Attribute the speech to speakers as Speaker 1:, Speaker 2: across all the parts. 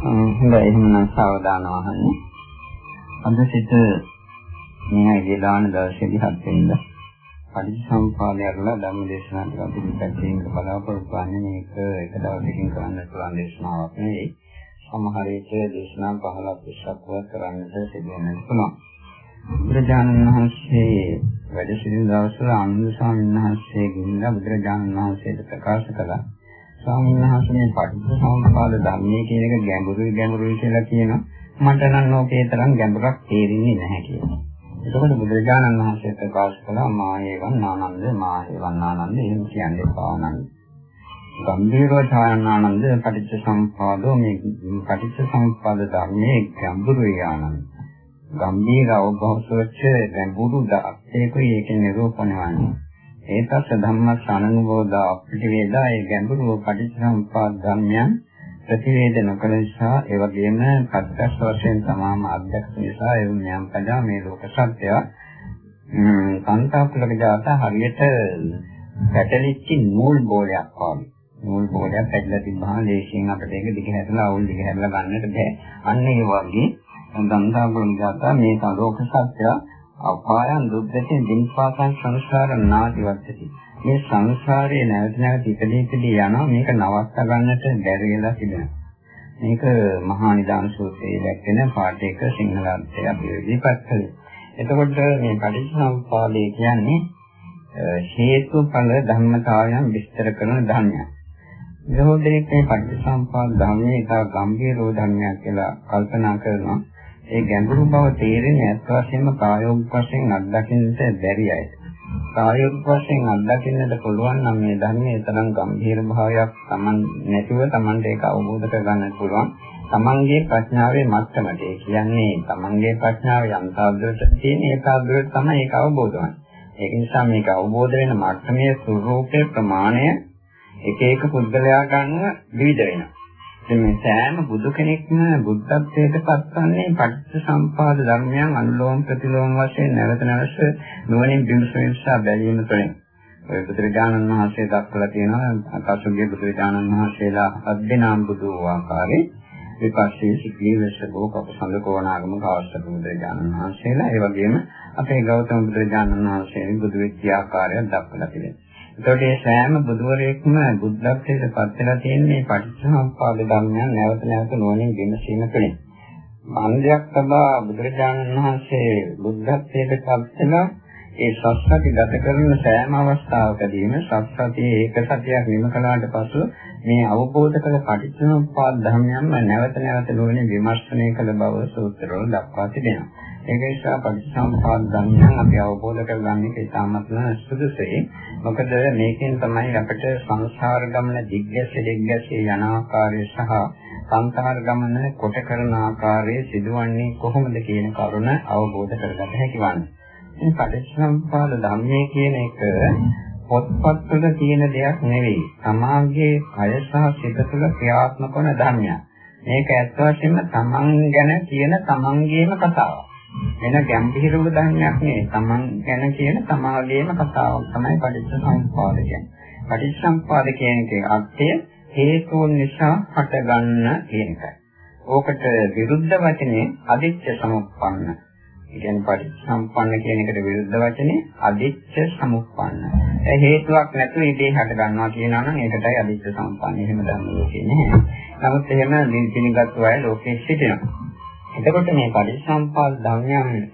Speaker 1: හොඳයි එහෙනම් සාවධානව අහන්න. අද සිට මේ ගිලාන දවසේදී හත් වෙනිදා පටිච්චසමුපාදය අරලා ධර්ම දේශනා ටිකක් පිළිපැද කිරීමට බලාපොරොත්තු වෙන්නේ මේක එක දවසකින් කරන්න පුළුවන් දේශනාවක් නෙවෙයි. සමහර විට දේශනා 15ක් 20ක් කරන්නට සිදු වෙන්න පුළුවන්. බුදුරජාණන් වහන්සේ වැඩ සිටින දවස්වල ආනන්ද ස්වාමීන් වහන්සේ ගිහිල්ලා බුදුරජාණන් වහන්සේට ප්‍රකාශ කළා ස්වාමීන් වහන්සේ මේ පටිච්චසමුප්පාද ධර්මයේ කියන එක ගැඹුරුයි ගැඹුරුයි කියලා කියනවා. මට නම් ඕකේ තරම් ගැඹුරක් තේරෙන්නේ නැහැ කියලා. එතකොට බුදුරජාණන් වහන්සේ ප්‍රකාශ කළා මායේවන් ආනන්ද මායේවන් ආනන්ද එහෙම කියන්නේ පානන්ද. ගම්භීරව ඡායනානන්ද පටිච්චසමුප්පාදෝ මේ පටිච්චසමුප්පාද ධර්මයේ ගැඹුරුයි ආනන්ද. ගම්භීර අවබෝධවච්ච ගැඹුරු දායකයි ඒකේ නිරූපණය වන්නේ. ඒතත් ධම්මස් අනුභවදා අපිට වේදා ඒ ගැඹුරු පටිච්චසමුප්පාද ධර්මයන් ප්‍රතිවේද නොකළ නිසා ඒ වගේම ප්‍රත්‍යක්ෂ වශයෙන් තමාම අධ්‍යක්ෂ නිසා ඒ ඥාන පදා මේ ලෝක සත්‍ය සංතාපලක ජාත හරියට පැටලිච්ච නූල් බෝලයක් වගේ. නූල් බෝලයක් පැටලලා තිබ්බහම දේශයෙන් අපිට ඒක දිග හැදලා අවුල් දිග හැදලා ගන්නට බෑ. අන්න ඒ වගේ සංතාපලක ජාත මේ ලෝක සත්‍ය අපායන් දුක්ඛයෙන් දින්පාසං සංස්කාර නාදිවත්තති. මේ සංසාරයේ නැවත නැවත ඉපදී ඉපදී යනවා මේක නවත්ත ගන්නට බැරි වෙලා තිබෙනවා. මේක මහා නිදාන සූත්‍රයේ දැක්වෙන පාඨයක සිංහල අර්ථය අපි ඉදිරිපත් කළේ. එතකොට මේ පටිච්චසමුප්පාදය කියන්නේ හේතුඵල ධර්මතාවයන් විස්තර කරන ධර්මයක්. විරෝධයේ මේ පටිච්චසමුප්පාද ධර්මයේ ඉතා ගම්භීර ධර්මයක් කියලා කල්පනා කරනවා. ඒ ගැඹුරු බව තේරෙන්නේ අත් වශයෙන්ම කායෝප වශයෙන් අත්දකින්නට බැරි අය. කායෝප වශයෙන් අත්දකින්නට පුළුවන් නම් මේ ධර්මයේ තරම් ගැඹීර භාවයක් Taman නැතිව Tamanට ඒක අවබෝධ කරගන්න පුළුවන්. Tamanගේ ප්‍රඥාවේ මට්ටමට ඒ කියන්නේ Tamanගේ ප්‍රඥාව යම් තාද්දරට තියෙන ඒ තාද්දරට තමයි ඒක අවබෝධ වන්නේ. ඒක නිසා මේක අවබෝධ වෙන මට්ටමේ ස්වરૂපේ ප්‍රමාණය එක එක පුද්ගලයා ගන්න විවිධ වෙනවා. මේ සෑම බුදු කෙනෙක්ම බුද්ධත්වයට පත්වන්නේ පටිච්චසම්පාද ධර්මයන් අනුලෝම ප්‍රතිලෝම වශයෙන් නැවත නැවත නුවණින් විමසීමසා බැලීම තුළින්. ඔය බුදුරජාණන් වහන්සේ දක්වලා තියෙනවා පසුගිය බුදුරජාණන් වහන්සේලා අද්දේනාම් බුදු ආකාරයේ විපස්සී සිද්ධීවස බෝකප සංගකෝණාගම කාශ්‍යප බුදුරජාණන් වහන්සේලා. ඒ වගේම අපේ ගෞතම බුදුරජාණන් වහන්සේ බුදු වෙච්ච ආකාරය දක්වලා තියෙනවා එතකොට මේ සෑම බුදුවරයෙක්ම බුද්ධත්වයට පත් වෙලා තියෙන්නේ පටිච්චසමුප්පාද ධර්මයන් නැවත නැවත නොනින් විමසීම තුළින්. මන්දයක් තබා බුදුරජාණන් වහන්සේ බුද්ධත්වයට පත් වෙලා ඒ සත්‍යති ගත කරන සෑම අවස්ථාවකදීම සත්‍යතියේ ඒක සත්‍යයක් නිම කළාට පසු මේ අවබෝධ කළ පටිච්චසමුප්පාද ධර්මයන්ම නැවත නැවත නොනින් විමර්ශනය කළ බව සූත්‍රවල දක්වා තිබෙනවා. ඒක නිසා පටිච්චසමුප්පාද ධර්මයන් අපි අවබෝධ කරගන්න එක ඉතාමත්ම සුදුසුයි. මොකද මේකෙන් තමයි අපිට සංසාර ගමන දිග්ගැස දිග්ගැස යන ආකාරය සහ සංසාර ගමන කොට කරන ආකාරය සිදුවන්නේ කොහොමද කියන කරුණ අවබෝධ කරගන්න හැකි වන්නේ. මේ පටිච්චසමුප්පාද ධර්මයේ කියන එක පොත්පත්වල තියෙන දෙයක් නෙවෙයි. සමාජයේ කය සහ සිත තුළ ක්‍රියාත්මක වන ධර්මයක්. මේක ඇත්ත වශයෙන්ම තමන් ගැන කියන තමන්ගේම කතාවක්. වෙන ගැඹිර උදාහරණයක් නෙවෙයි. Taman ගැන කියන තමාගේම කතාවක් තමයි පටිච්චසමුප්පාද කියන්නේ. පටිච්චසමුප්පාද කියන එකේ අර්ථය හේතුන් නිසා හටගන්න කියන එකයි. ඕකට විරුද්ධ වචනේ අදිච්ච සමුප්පන්න. ඒ කියන්නේ පටිච්චසමුප්පන්න කියන එකට විරුද්ධ වචනේ අදිච්ච සමුප්පන්න. ඒ හේතුවක් නැතුව ඉදී හට ගන්නවා කියනවා නම් ඒකටයි අදිච්ච සමුප්පන්න. එහෙම දන්නේ ලෝකේ නැහැ. නමුත් එහෙම පිළිගත්තු අය ලෝකෙ සිටිනවා. එතකොට මේ පරිසම්පාද ධර්මයන්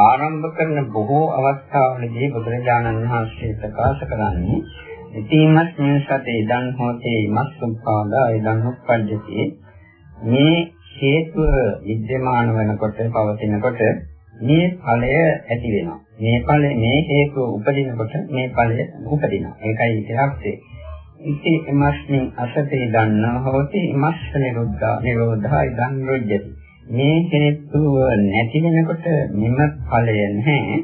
Speaker 1: ආරම්භ කරන බොහෝ අවස්ථාවලදී බුදුරජාණන් වහන්සේ ප්‍රකාශ කරන්නේ ඉතිමත් මිනිසතේ ඉදන් හොතේ මස්සුපාදා ඉදන් උප්පජ්ජති. මේ හේතුව විද්‍යමාන වෙනකොට පවතිනකොට මේ ඵලය ඇති වෙනවා. මේ ඵලය මේ හේතුව උපදිනකොට මේ ඵලය උපදිනවා. ඒකයි ඉතිහාසයේ. ඉති එමස්මින් අසතේ දන්නා හොතේ මස්ස නිරුද්ධා නිරෝධා ඉදන් රුජ්ජති. මේ හේතුව නැති වෙනකොට මෙම ඵලය නැහැ.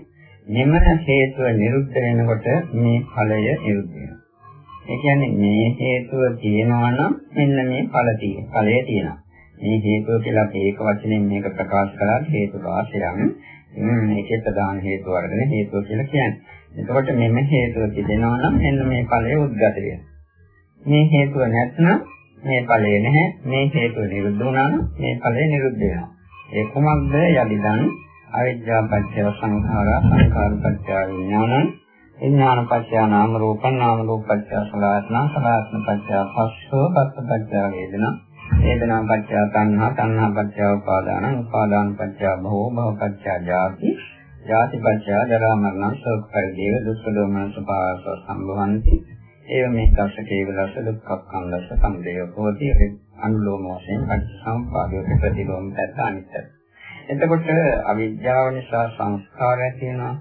Speaker 1: මෙම හේතුව නිරුද්ධ වෙනකොට මේ ඵලය නිරුද්ධ වෙනවා. ඒ කියන්නේ මේ හේතුව තියෙනවා නම් මෙන්න මේ ඵල තියෙන. ඵලය තියෙනවා. මේ හේතුව කියලා අපි ඒක වචනෙන් මේක ප්‍රකාශ කළා හේතු වාසයන්. මේකේ ප්‍රධාන හේතුව වර්ගනේ හේතුව කියලා කියන්නේ. එතකොට මෙන්න හේතුව තිබෙනවා නම් මෙන්න මේ ඵලය උද්ගත වෙනවා. මේ හේතුව නැත්නම් මේ ඵලය නැහැ. මේ හේතුව නිරුද්ධ වුණා නම් මේ ඵලය නිරුද්ධ වෙනවා. ඒ කුමක්ද යදිදන් අවිද්‍යා පත්‍ය සංඛාරා සංඛාර පත්‍ය විඥානං විඥාන පත්‍ය නාම රූපං නාම රූප පත්‍ය සලආත්ම සලආත්ම පත්‍ය පස්සෝ පස්ස පත්‍ය වේදනා වේදනා පත්‍ය තණ්හා තණ්හා පත්‍ය උපාදාන උපාදාන පත්‍ය භව භව පත්‍ය ජාති ජාති පත්‍ය ජරා මරණ ශෝක පරිදේව දුක්ඛ දෝමන සපාස සම්භවಂತಿ ඒව මේ දස කේවලස දුක්ඛක්ඛන්දස සම්දේව හෝති අනුලෝම වශයෙන් පටිසම්පාදයට ප්‍රතිලෝම පැත්ත අනිත්‍යයි. එතකොට අවිද්‍යාව නිසා සංස්කාරය තියෙනවා.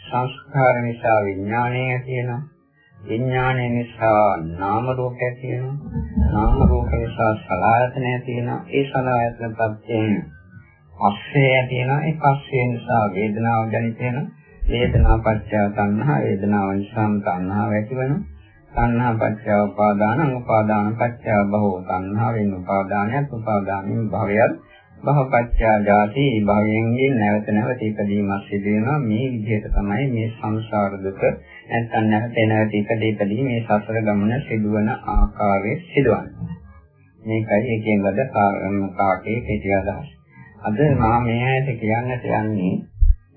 Speaker 1: සංස්කාර නිසා විඥානය තියෙනවා. විඥානය නිසා නාම රූපය තියෙනවා. නාම රූප නිසා සලආයතනය තියෙනවා. ඒ සලආයතන පත්‍යයෙන් පස්සේ තියෙනවා. ඒ පස්සේ නිසා වේදනාව ජනිත වෙනවා. වේදනා පත්‍ය තණ්හා වේදනාව නිසා තණ්හාව ඇති වෙනවා. තණ්හා පත්‍ය උපාදාන උපාදාන පත්‍ය භවෝ තණ්හාවෙන් උපාදානයත් උපාදානෙන් භවයත්. භවපත්‍ය ජාති භවයෙන්ගේ නැවත නැවත ඉපදීමක් සිදු වෙනවා. මේ විදිහට තමයි මේ සංසාර දුක නැත්නම් නැවත නැවත ඉපදී මේ සසර ගමන සිදුවන ආකාරය සිදුවන්නේ. මේකයි එකෙන් වද කාටේ කෙටි අදහස්. අද මම මේ ඇයිද කියන්නට යන්නේ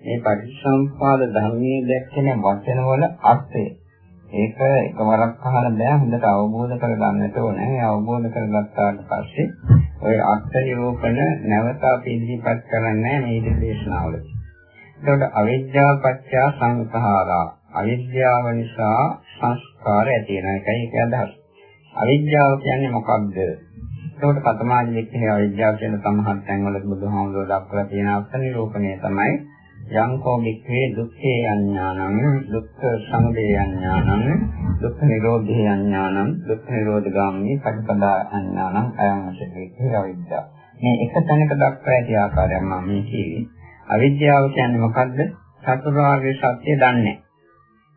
Speaker 1: මේ පටිච්චසමුපාද ධර්මයේ දැක්කෙන වචනවල අර්ථය ඒක එකවරක් අහලා බෑ හොඳට අවබෝධ කරගන්නට ඕනේ. අවබෝධ කරගත්තාට පස්සේ ඔය අර්ථ නිරූපණ නැවත අපි ඉදිරිපත් කරන්නේ මේ දේශනාවලදී. එතකොට අවිද්‍යාව පත්‍ය සංඛාරා. අවිද්‍යාව නිසා සංස්කාර ඇති වෙන එකයි ඒක අදහස්. අවිද්‍යාව කියන්නේ මොකක්ද? එතකොට පතමාදි වික්‍රේ අවිද්‍යාව කියන සමහත් තැන්වල බුදුහාමුදුරුවෝ දක්වලා තියෙන අර්ථ නිරූපණය තමයි යංකෝ වික්‍රේ දුක්ඛේ අඥානං දුක්ඛ සමුදය අඥානං දුක්ඛ නිරෝධේ අඥානං දුක්ඛ නිරෝධ ගාමිනී පටිපදා අඥානං අයං අසෙකේ අවිද්‍යාව. මේ එක තැනක දක්වා ඇති ආකාරයක් මම මේ කිව්වේ. අවිද්‍යාව කියන්නේ මොකද්ද? චතුරාර්ය සත්‍ය දන්නේ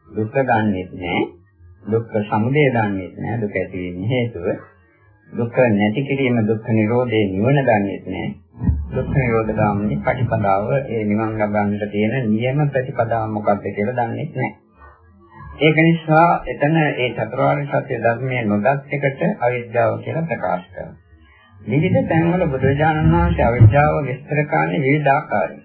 Speaker 1: දුක්ඛ දන්නේ නැහැ. දුක්ඛ සමුදය දන්නේ නැහැ. දුක ඇතිවීම හේතුව. දුක්ඛ නැති කිරීම දුක්ඛ නිරෝධේ නිවන දන්නේ නැහැ. දුක්ඛ නිරෝධ ගාමිනී ප්‍රතිපදාව ඒ නිවන් ලබන්නට තියෙන නියම ප්‍රතිපදාව මොකක්ද කියලා දන්නේ නැහැ. ඒක නිසා එතන ඒ චතුරාර්ය සත්‍ය ධර්මයේ නොදත් එකට අවිද්‍යාව කියලා ප්‍රකාශ කරනවා. විවිධ තැන්වල බුදුරජාණන් වහන්සේ අවිද්‍යාව විස්තර කරන්නේ විවිධ ආකාරයෙන්.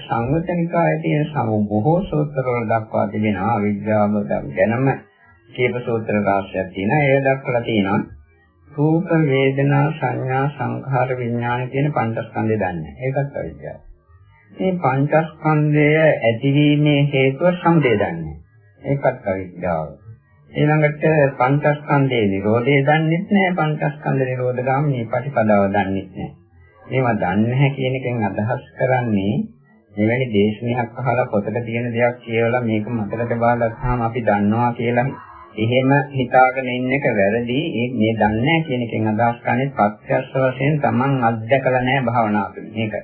Speaker 1: සංවතනිකායේ තියෙන සමු බොහෝ සූත්‍රවල දක්වා තිබෙනවා අවිද්‍යාව ගැනම කීප සූත්‍ර රාශියක් තියෙනවා. ඒ දක්වලා තියෙනවා රූප වේදනා සංඥා සංඛාර විඥාන කියන පංචස්කන්ධය දන්නේ. ඒකත් අවිද්‍යාව. මේ පංචස්කන්ධය ඇතිවීමේ හේතුව සමුදය දන්නේ. ඒකත් අවිද්‍යාව. ඊළඟට පංචස්කන්ධයේ නිරෝධය දන්නේ නැහැ. පංචස්කන්ධ නිරෝධ ගාමිනී ප්‍රතිපදාව දන්නේ නැහැ. මේවා දන්නේ නැහැ කියන එකෙන් අදහස් කරන්නේ මෙවැනි දේශනයක් අහලා පොතක තියෙන දෙයක් කියවලා මේක මතකට බාලගත්තාම අපි දන්නවා කියලා එහෙම හිතාගෙන ඉන්න එක වැරදි. මේ දන්නේ නැහැ කියන එකෙන් අදහස් කරන්නේ ප්‍රත්‍යක්ෂ වශයෙන් Taman අත්දකලා නැහැ භාවනාවකින්. මේක.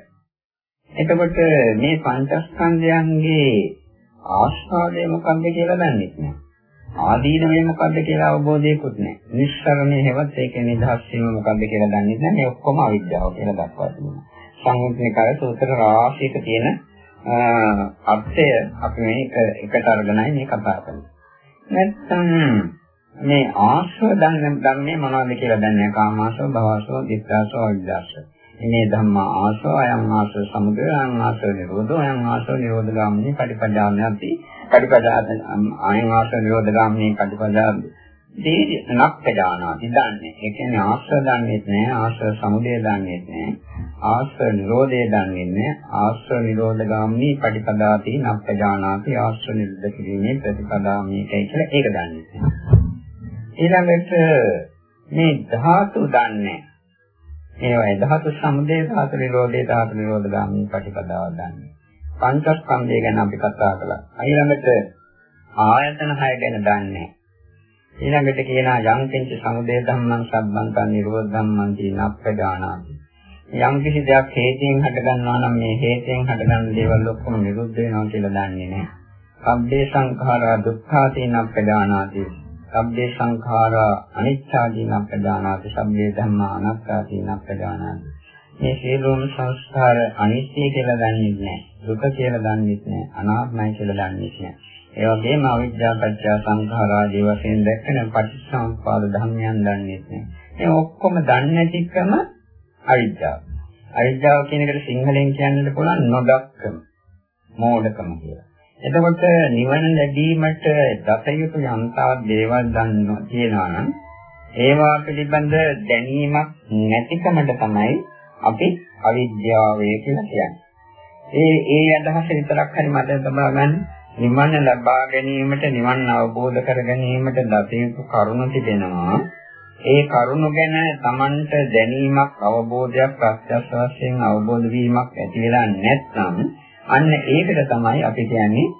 Speaker 1: එතකොට මේ පංචස්කන්ධයන්ගේ ආස්වාදය මොකක්ද කියලා දන්නේ නැහැ. ආදීනවේ මොකක්ද කියලා අවබෝධයකුත් නැහැ. නිස්සරණේ හැවත් ඒකේ නිදහස් වීම මොකක්ද කියලා දන්නේ නැහැ. මේ ඔක්කොම අවිද්‍යාව කියලා දක්වා තිබෙනවා. සංයුක්තිකය සූත්‍ර රාශියක තියෙන අර්ථය අපි මේක එකට අරගෙනයි මේ කතා කරන්නේ. නැත්තම් මේ ආශ්‍රව ධම්ම ධම්මේ මොනවද කියලා දන්නේ කාමාශ්‍රව භවශ්‍රව දිත්තාශ්‍රව අවිද්‍යාශ්‍රව. මේ ධම්මා ආශ්‍රව අයං ආශ්‍රව සමුදය අයං ආශ්‍රව නිරෝධෝ අයං ආශ්‍රව නිරෝධ ගාමිනී පටිපදාමයන්ති පටිපදාත අයං ආශ්‍රව නිරෝධ ගාමිනී පටිපදා දී නක්කජානාති දන්නේ. ඒ කියන්නේ ආශ්‍රව දන්නේ නැහැ ආශ්‍රව සමුදය දන්නේ නැහැ. ආශ්‍රව නිරෝධය දන්නේ නැහැ. ආශ්‍රව නිරෝධ ගාමිනී පටිපදාති නක්කජානාති ආශ්‍රව නිරුද්ධ කිරීමේ ප්‍රතිපදා මේකයි කියලා ඒක දන්නේ. ඊළඟට මේ ධාතු දන්නේ. ඒවයි ධාතු සමුදය ධාතු නිරෝධය ධාතු නිරෝධ ගාමිනී පටිපදාව දන්නේ. පංචස්කන්ධය ගැන අපි කතා කළා. ඊළඟට ආයතන හය ගැන දන්නේ. ඊළඟට කියනවා යම් කිංච සමුදය ධම්මං සම්බන්තං නිරෝධ ධම්මං දීනප්පදානාති. යම් කිසි දෙයක් හේතයෙන් හටගන්නවා නම් මේ හේතයෙන් හටගන්න දේවල් ඔක්කොම නිරුද්ධ වෙනවා කියලා දන්නේ නැහැ. සබ්බේ සංඛාරා දුක්ඛාදීනප්පදානාති. සබ්බේ සංඛාරා අනිච්චාදීනප්පදානාති. සබ්බේ ධම්මා අනාත්තාදීනප්පදානාති. මේ සියලුම සංස්කාර අනිත්‍ය කියලා දන්නේ නැහැ. දුක කියලා දන්නේ නැහැ. අනාත්මයි කියලා දන්නේ නැහැ. ඒ වගේම අවිද්‍යා පත්‍ය සංඛාර ආදී වශයෙන් දැක්කන පටිච්චසමුප්පාද ධර්මයන් දන්නේ නැහැ. මේ ඔක්කොම දන්නේ නැතිකම අවිද්‍යාව. අවිද්‍යාව කියන එකට සිංහලෙන් කියන්නත් පුළුවන් නොදක්කම, මෝඩකම කියලා. එතකොට නිවන ලැබීමට දතයුතු යන්තා දේවල් දන්නවා කියනවා නම් ඒවා පිළිබඳ දැනීමක් නැතිකමට තමයි අපි අවිද්‍යාව කියලා කියන්නේ. ඒ ඒ අදහස විතරක් හරි මට තබා ගන්න නිවන ලබා ගැනීමට නිවන් අවබෝධ කර ගැනීමට දතයුතු කරුණු තිබෙනවා. ඒ කරුණු ගැන Tamanට දැනීමක් අවබෝධයක් ප්‍රත්‍යක්ෂ වශයෙන් අවබෝධ වීමක් ඇති වෙලා නැත්නම් අන්න ඒකට තමයි අපි කියන්නේ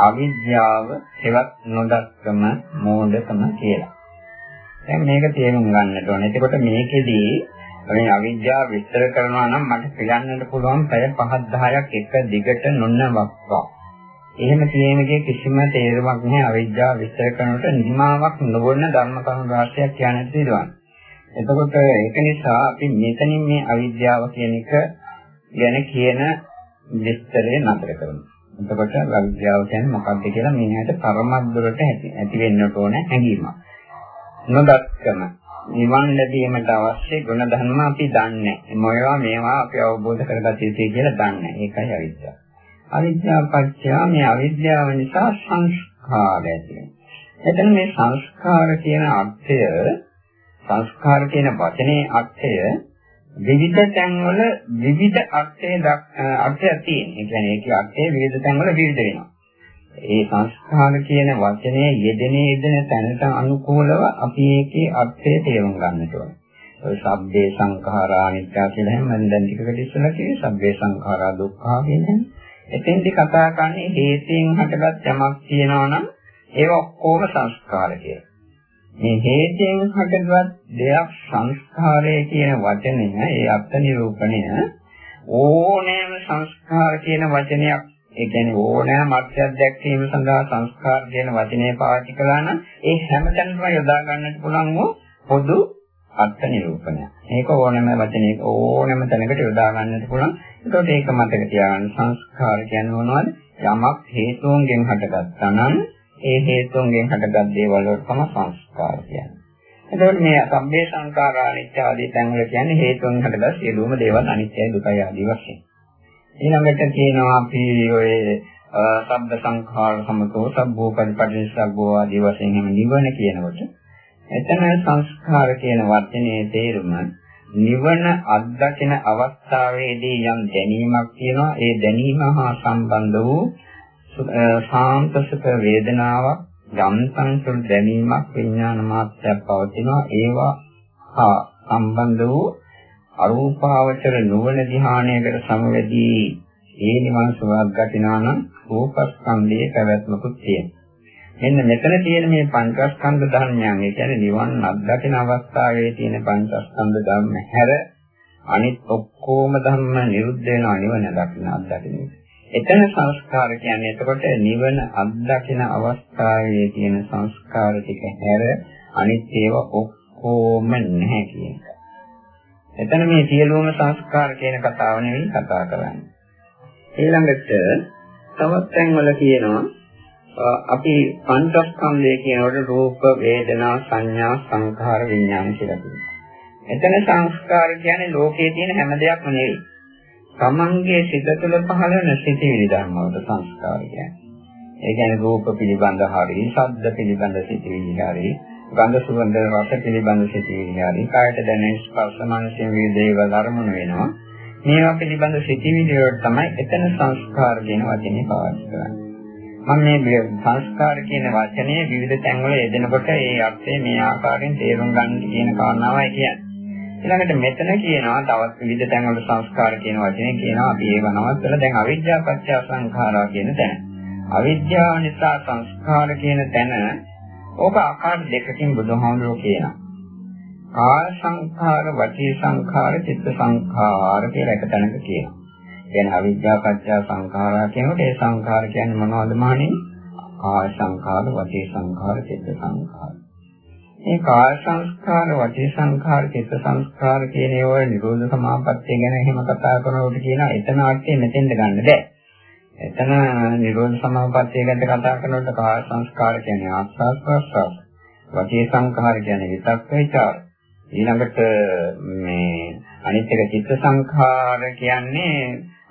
Speaker 1: අවිද්‍යාව හෙවත් නොදක්කම මෝඩකම කියලා. දැන් මේක තේරුම් ගන්නට ඕනේ. එතකොට මේකෙදී මේ අවිද්‍යාව විස්තර කරනවා නම් මට කියන්නට පුළුවන් පැය 5 10ක් එක දිගට නොනවක්වා. එහෙම කියනකේ කිසිම තේරුමක් නැහැ අවිද්‍යාව විස්තර කරනකොට නිමාවක් නොවන ධර්ම කරුණු රාශියක් කියන්නට තියෙනවා. එතකොට ඒක නිසා අපි මෙතනින් මේ අවිද්‍යාව කියන එක ගැන කියන විස්තරය නතර කරමු. එතකොට අවිද්‍යාව කියන්නේ මොකක්ද කියලා මෙන්නට තරමද්දරට ඇති වෙන්න ඕන හැඟීමක්. නොදක්කම නිවන් ලැබීමට අවශ්‍ය ගුණ ධර්ම අපි දන්නේ. මොනවා මේවා අපි අවබෝධ කරගත යුතුයි කියලා දන්නේ. ඒකයි අවිද්‍යාව. අවිද්‍යාව පත්‍ය මේ අවිද්‍යාව නිසා සංස්කාර ඇති එතන මේ සංස්කාර කියන අර්ථය සංස්කාර කියන වචනේ අර්ථය විවිධ තැන්වල විවිධ අර්ථය අර්ථයක් තියෙන. ඒ කියන්නේ ඒකේ අර්ථය විවිධ තැන්වල විවිධ වෙනවා. ඒ සංස්කාර කියන වචනේ යෙදෙන යෙදෙන තැනට අනුකූලව අපි ඒකේ අර්ථය තේරුම් ගන්නට ඕනේ. ඔය සබ්බේ සංඛාරා අනිත්‍ය කියලා හැම දැන් ටිකකට ඉස්සලා කිව්වේ සබ්බේ සංඛාරා දුක්ඛා කියන්නේ. එතෙන්දි කතා කරන්නේ හේතයෙන් හටගත් යමක් තියෙනවා නම් ඒක ඔක්කොම සංස්කාර කියලා. මේ හේතයෙන් හටගත් දෙයක් සංස්කාරය කියන වචනය ඒ අර්ථ නිරූපණය ඕනෑම සංස්කාර කියන වචනයක් ඒ කියන්නේ ඕනෑම අර්ථයක් දැක්වීම සඳහා සංස්කාර කියන වචනය පාවිච්චි කළා නම් ඒ හැමතැනම යොදා ගන්නට පුළුවන් වූ පොදු අර්ථ නිරූපණය. ඒක ඕනෑම වචනයක ඕනෑම තැනකට යොදා ගන්නට පුළුවන්. ඒකට ඒක මතක තියාගන්න සංස්කාර කියන්නේ මොනවද? යමක් හේතුන්ගෙන් හටගත්තා නම් ඒ හේතුන්ගෙන් හටගත් දේවල් වලට තමයි සංස්කාර කියන්නේ. එතකොට මේ සම්බේ සංඛාරා අනිත්‍ය ආදී තැන්වල කියන්නේ හේතුන් හටගත් සියලුම දේවල් අනිත්‍යයි දුකයි ආදී වශයෙන්. ඊළඟට කියනවා අපි ඔය සබ්බ සංඛාර සමතෝ සබ්බෝ පරිපටිසබ්බෝ ආදී වශයෙන් හැම නිවන කියනකොට එතන සංස්කාර කියන වචනේ තේරුම නිවන අත්දකින අවස්ථාවේදී යම් දැනීමක් තියෙනවා ඒ දැනීම හා සම්බන්ධ වූ සාන්ත සුඛ වේදනාවක් යම් සංසුන් දැනීමක් විඥාන මාත්‍රයක් පවතිනවා ඒවා හා සම්බන්ධ වූ අරූපාවචර නුවණ ධ්‍යානයකට සමවැදී ඒ නිවන් සුවයක් ගතිනා නම් රූපස්කන්ධයේ පැවැත්මකුත් තියෙනවා. මෙන්න මෙතන තියෙන මේ පංචස්කන්ධ ධර්මයන් ඒ කියන්නේ නිවන් අත්දකින අවස්ථාවේ තියෙන පංචස්කන්ධ ධර්ම හැර අනිත් ඔක්කොම ධර්ම නිරුද්ධ වෙනවා නිවන දකින අත්දකින. එතන සංස්කාර කියන්නේ එතකොට නිවන අත්දකින අවස්ථාවේ තියෙන සංස්කාර ටික හැර අනිත් ඒවා ඔක්කොම නැහැ කියන එක. එතන මේ සියලුම සංස්කාර කියන කතාව නෙවෙයි කතා කරන්නේ. ඊළඟට තවත් තැන්වල කියනවා අපි පංචස්කන්ධය කියනකොට රූප, වේදනා, සංඥා, සංඛාර, විඥාන කියලා කියනවා. එතන සංස්කාර කියන්නේ ලෝකයේ තියෙන හැම දෙයක්ම නෙවෙයි. තමන්ගේ සිත තුළ පහළ වෙන සිතිවිලි ධර්ම වලට සංස්කාර කියන්නේ. ඒ කියන්නේ රූප පිළිබඳ හරි, ශබ්ද පිළිබඳ සිතිවිලි හරි, ගන්ධ සුවඳ රස පිළිබඳ සිතිවිලි හරි කායට දැනෙන ස්පර්ශ මානසික වේදේවල් අරමුණු වෙනවා. මේවා පිළිබඳ සිතිවිලි වලට තමයි එතන සංස්කාර කියන වචනේ පාවිච්චි කරන්නේ. මම මේ සංස්කාර කියන වචනේ විවිධ තැන්වල යෙදෙනකොට ඒ අර්ථය මේ ආකාරයෙන් තේරුම් ගන්න කියන කාරණාවයි කියන්නේ. ඊළඟට මෙතන කියනවා තවත් විවිධ තැන්වල සංස්කාර කියන වචනේ කියනවා අපි ඒව නවත්තලා දැන් අවිද්‍යාව පත්‍ය සංඛාරා කියන තැන. අවිද්‍යාව නිසා සංස්කාර කියන තැන ඕක ආකාර දෙකකින් බුදුහාමුදුරුවෝ කියනවා. කාය සංඛාර, වචී සංඛාර, චිත්ත සංඛාර කියලා එක තැනක කියනවා. කියන අවිද්‍යාව පත්‍ය සංඛාරා කියනකොට ඒ සංඛාර කියන්නේ මොනවද මහණෙනි? කාය සංඛාර, වචී සංඛාර, චිත්ත සංඛාර. මේ කාය සංස්කාර, වචී සංඛාර, චිත්ත සංස්කාර කියන ඒවා නිරෝධ සමාපත්තිය ගැන එහෙම කතා කරනකොට කියන එතන අර්ථය මෙතෙන්ද ගන්න බෑ. එතන නිරෝධ සමාපත්තිය ගැන කතා කරනකොට කාය සංස්කාර කියන්නේ ආස්වාද ප්‍රසවාස. වාචී සංඛාර කියන්නේ විතක්ක විචාර. ඊළඟට මේ අනිත් එක චිත්ත සංඛාර කියන්නේ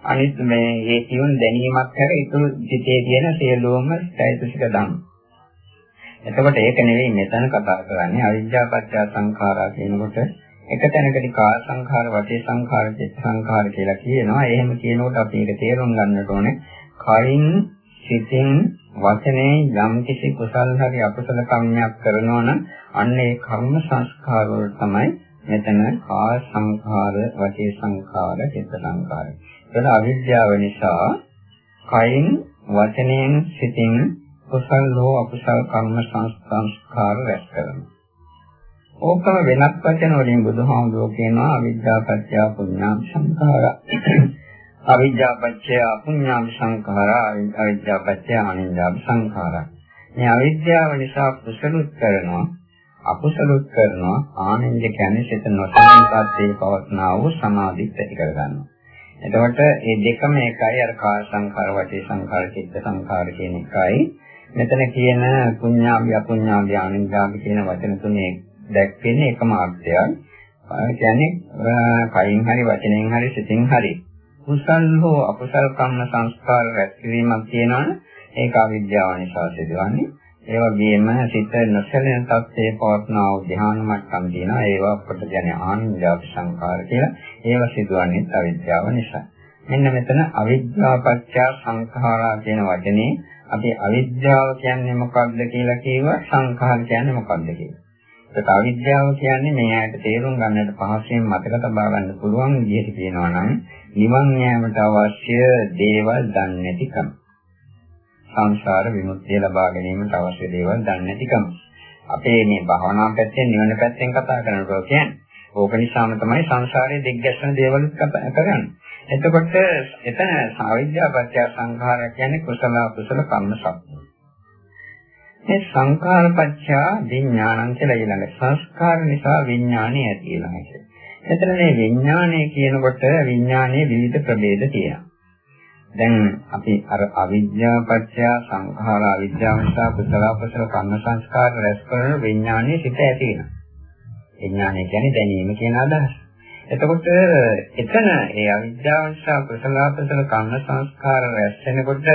Speaker 1: අනිත් මේ ඒ කියුන් දැනීමක් කර ඊටු සිතේ තියෙන සියලුම চৈতසික ධම්. එතකොට ඒක නෙවෙයි මෙතන කතා කරන්නේ අවිද්‍යා පත්‍ය සංඛාරා කියනකොට එක තැනකදී කාය සංඛාර, වාචී සංඛාර, චිත්ත සංඛාර කියලා කියනවා. එහෙම කියනකොට අපි ඒක තේරුම් ගන්නට ඕනේ. කයින්, සිතින්, වචනේ යම් කිසි කුසල හරි අකුසල කර්මයක් කරනවා නම් අන්න ඒ කර්ම සංස්කාර වල තමයි මෙතන කාය සංඛාර, වාචී සංඛාර, චිත්ත සංඛාර. ඒක අවිද්‍යාව නිසා කයින්, වචනයෙන්, සිතින් කුසල හෝ අකුසල කර්ම සංස්කාර රැස් කරනවා. ඕකම වෙනත් වචන වලින් බුදුහාමුදුරුවෝ කියනවා අවිද්‍යා පත්‍ය පුඤ්ඤාම් සංඛාරා. අවිද්‍යා පත්‍ය පුඤ්ඤාම් සංඛාරා අවිද්‍යා පත්‍ය අනින්ජාම් සංඛාරා. මේ අවිද්‍යාව නිසා කුසලුත් කරනවා අකුසලුත් කරනවා ආනන්ද කියන්නේ සිත නොසලින් තත්ත්වයේ පවත්නා වූ සමාධිත් ඇති කරගන්නවා. එතකොට මේ දෙකම එකයි අර කාය සංඛාර වචේ සංඛාර චිත්ත සංඛාර කියන එකයි. මෙතන කියන පුඤ්ඤාභි අපුඤ්ඤාභි ආනන්දාභි කියන වචන තුනේ දැක්වෙන්නේ එකම අර්ථයක්. ඒ කියන්නේ කයින් හරි වචනෙන් හරි සිතින් හරි කුසල් හෝ අකුසල් කම්ම සංස්කාර රැස්වීමක් තියෙනවනේ ඒක අවිද්‍යාව නිසා සිදුවන්නේ. ඒ වගේම සිත නොසැලෙන තත්ත්වයේ පවත්නා වූ ධ්‍යාන මට්ටම් තියෙනවා. ඒවා අපට කියන්නේ ආනිජාප සංකාර කියලා. ඒවා සිදුවන්නේ අවිද්‍යාව නිසා. මෙන්න මෙතන අවිද්‍යාපච්චය සංඛාරා කියන වචනේ අපි අවිද්‍යාව කියන්නේ මොකක්ද කියලා කියව සංඛාර කියන්නේ මොකක්ද කියලා. ඒක අවිද්‍යාව කියන්නේ මේ ඇයට තේරුම් ගන්නට පහසුවෙන් මතක තබා ගන්න පුළුවන් විදිහට කියනවා නම් නිවන් යාමට අවශ්‍ය දේවල් දන්නේ නැතිකම. සංසාර විමුක්තිය ලබා ගැනීමට අවශ්‍ය දේවල් දන්නේ නැතිකම. අපේ මේ භවනා පැත්තෙන් නිවන පැත්තෙන් කතා කරනකොට කියන්නේ ඕක නිසාම තමයි සංසාරයේ දෙග්ගැස්සන දේවල් කරන්නේ. එතකොට එතන අවිද්‍යාව පත්‍ය සංඛාරය කියන්නේ කුසල කුසල කර්ම සම්පූර්ණ. මේ සංඛාරපච්චා විඥානං කියලා ඊළඟ සංස්කාර නිසා විඥානය ඇති වෙනවා කියන්නේ. එතන මේ විඥානය කියනකොට විඥානයේ විවිධ ප්‍රභේද තියෙනවා. දැන් අපි අර අවිද්‍යාව පත්‍ය සංඛාර අවිද්‍යාව නිසා කුසල අපසල කර්ම සංස්කාර රැස් කරන විඥානයේ සිට ඇති වෙනවා. විඥානය කියන්නේ දැනීම කියන අදහස. එතකොට එතන ඒ අවිද්‍යාව නිසා කුසල අපසල කර්ම සංස්කාර රැස් වෙනකොට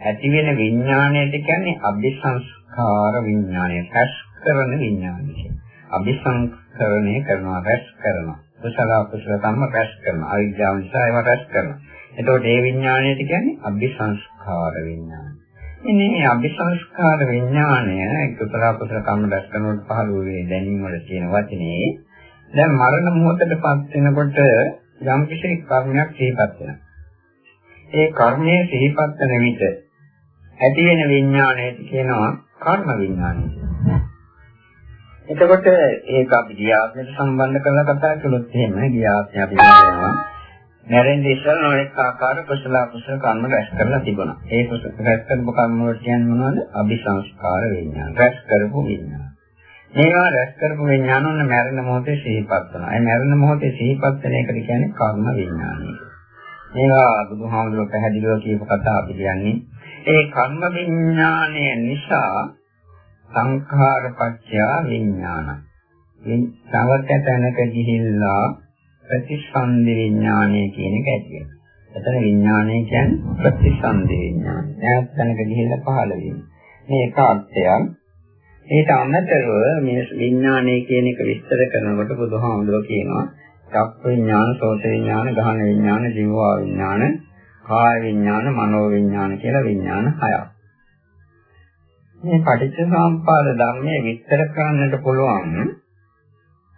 Speaker 1: ඇති වෙන විඥාණයට කියන්නේ අභිසංස් සංස්කාර විඥානය රැස් කරන විඥානය කියන්නේ. අபிසංකරණය කරනවා රැස් කරනවා. කුසල අකුසල කම්ම රැස් කරනවා. අවිද්‍යාව නිසා ඒවා රැස් කරනවා. එතකොට ඒ විඥානයට කියන්නේ අபிසංස්කාර විඥානය. ඉන්නේ මේ අபிසංස්කාර විඥානය කුසල අකුසල කම්ම රැස් කරනකොට පහළ වූ දැනීම වල තියෙන වචනේ දැන් මරණ මොහොතටපත් වෙනකොට යම් කිසි කර්මයක් සිහිපත් වෙනවා. ඒ කර්මයේ සිහිපත් වෙන විට ඇති වෙන විඥාණයට කියනවා කර්ම විඥානය. එතකොට ඒක අපි ගියාත්මයට සම්බන්ධ කරලා කතා කළොත් එහෙම ගියාත්මය අපි කියනවා නැරෙන්නේ ඉස්සර නොඑක ආකාර කුසල කුසල කර්ම රැස් කරලා තිබුණා. ඒ කුසල රැස් කරපු කර්ම වලට කියන්නේ මොනවද? අபிසංස්කාර විඥාන. රැස් කරපු විඥාන. මේවා රැස් කරපු විඥාන උන්න මරණ මොහොතේ සිහිපත් වෙනවා. ඒ මරණ මොහොතේ සිහිපත් වෙන එකට කියන්නේ කර්ම විඥානය. මේවා බුදුහාමුදුරුවෝ පැහැදිලිව කියපු කතා අපි කියන්නේ ඒ කර්ම විඥානය නිසා සංඛාරපච්චය විඥාන. තවත් තැනක ගිහිල්ලා ප්‍රතිසන්දි විඥානය කියන එක ඇති වෙනවා. එතන විඥානය කියන්නේ ප්‍රතිසන්දි විඥානය. නැත් තැනක ගිහිල්ලා පහළ වීම. මේක අර්ථයක්. ඒට අමතරව මේ විඥානය කියන එක විස්තර කරනකොට බුදුහාමුදුරුවෝ කියනවා චක්ක විඥාන, සෝත විඥාන, ගහන විඥාන, ජීවා විඥාන, කාය විඥාන, මනෝ විඥාන කියලා විඥාන හයක්. මේ පටිච්චසමුප්පාද ධර්මයේ විස්තර කරන්නට පුළුවන්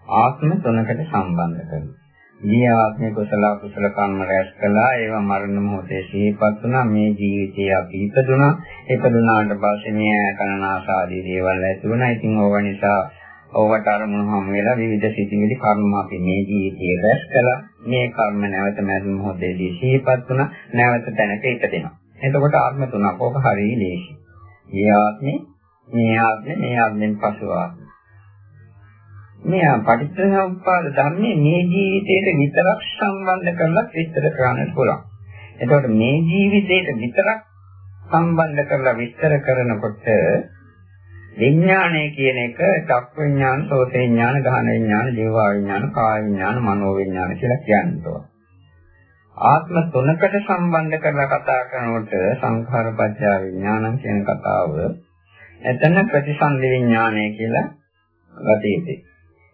Speaker 1: ආත්ම තුනකට සම්බන්ධ කරනවා. ඊයේ ආත්මේ කුසල කුසල කර්ම රැස් කළා. ඒවා මරණ මොහොතේ සිහිපත් වුණා. මේ ජීවිතයේ අපි ඉපදුණා. ඉපදුනාට පස්සේ මේ කනනාස ආදී දේවල් ඇති වුණා. ඉතින් ඕවා නිසා ඕවට අරමුණු හැම වෙලා විවිධ සිතිවිලි කර්ම අපි මේ ජීවිතයේ රැස් කළා. මේ කර්ම නැවත මරණ මොහොතේදී සිහිපත් වුණා. නැවත තැනක ඉපදෙනවා. එතකොට ආත්ම තුනක් ඕක හරිය ලේසි මේ ආත්මේ මේ ආත්මේ මේ ආත්මෙන් පසු ආත්මේ. මේ පටිච්චසමුප්පාද ධර්මයේ මේ ජීවිතයට විතරක් සම්බන්ධ කරලා විස්තර කරන්න පුළුවන්. එතකොට මේ ජීවිතේට විතරක් සම්බන්ධ කරලා විස්තර කරනකොට විඥානය කියන එක චක් විඥාන, සෝත විඥාන, ගහන විඥාන, ජීව විඥාන, කාය විඥාන, මනෝ විඥාන කියලා කියනවා. ආත්ම තුනකට සම්බන්ධ කරලා කතා කරනකොට සංඛාර පත්‍ය විඥානං කියන කතාව එතන ප්‍රතිසන්දි විඥානය කියලා ගතියදී.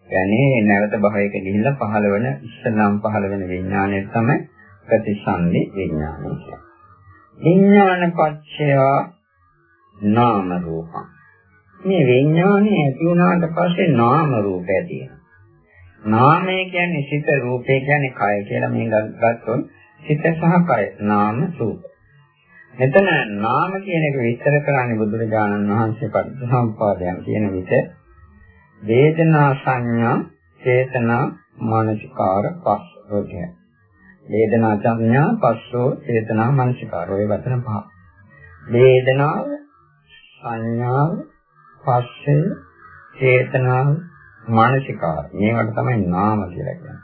Speaker 1: කියන්නේ නැවත භවයක ගිහිල්ලා පහළ වෙන ඉස්සනම් පහළ වෙන විඥාණය තමයි ප්‍රතිසන්දි විඥානය කියන්නේ. විඥාන පත්‍ය නාම රූපං. මේ විඥානේ ඇති වුණාට පස්සේ නාම රූපය තියෙනවා. නාමය කියන්නේ සිත රූපය කියන්නේ කය කියලා මේ ගත්තොත් සිත සහ කය නාම රූප. මෙතන නාම කියන එක විස්තර කරන්නේ බුදුරජාණන් වහන්සේ පරිසම්පාදයන් කියන විදිහට වේදනා සංඥා චේතනා මානසිකාර පස්ස ඔය වේදනා සංඥා පස්සෝ චේතනා මානසිකාර ඔය වචන පහ. වේදනාව සංඥාව පස්සේ චේතනාව මානසිකාර. මේවට තමයි නාම කියලා කියන්නේ.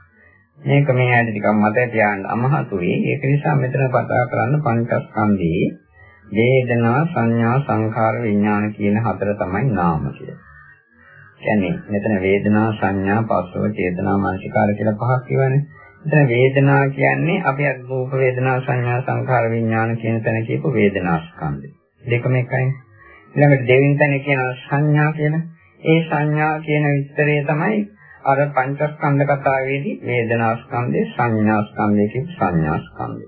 Speaker 1: මේක මේ ඇයි ටිකක් මතක තියාගන්න අමහතුයි. ඒක නිසා මෙතන කතා කරන්න පංචස්කන්ධයේ වේදනා සංඥා සංඛාර විඥාන කියන හතර තමයි නාම කියලා. කියන්නේ මෙතන වේදනා සංඥා පස්සව චේතනා මානසිකාර කියලා පහක් කියවනේ. මෙතන වේදනා කියන්නේ අපි රූප වේදනා සංඥා සංඛාර විඥාන කියන තැන කියපු වේදනා ස්කන්ධය. දෙකම එකයි. ඊළඟට දෙවෙනි තැන කියන සංඥා කියන ඒ සංඥා කියන විස්තරය තමයි අර පංචස්කන්ධ කතාවේදී වේදනා ස්කන්ධය සංඥා ස්කන්ධය කියන සංඥා ස්කන්ධය.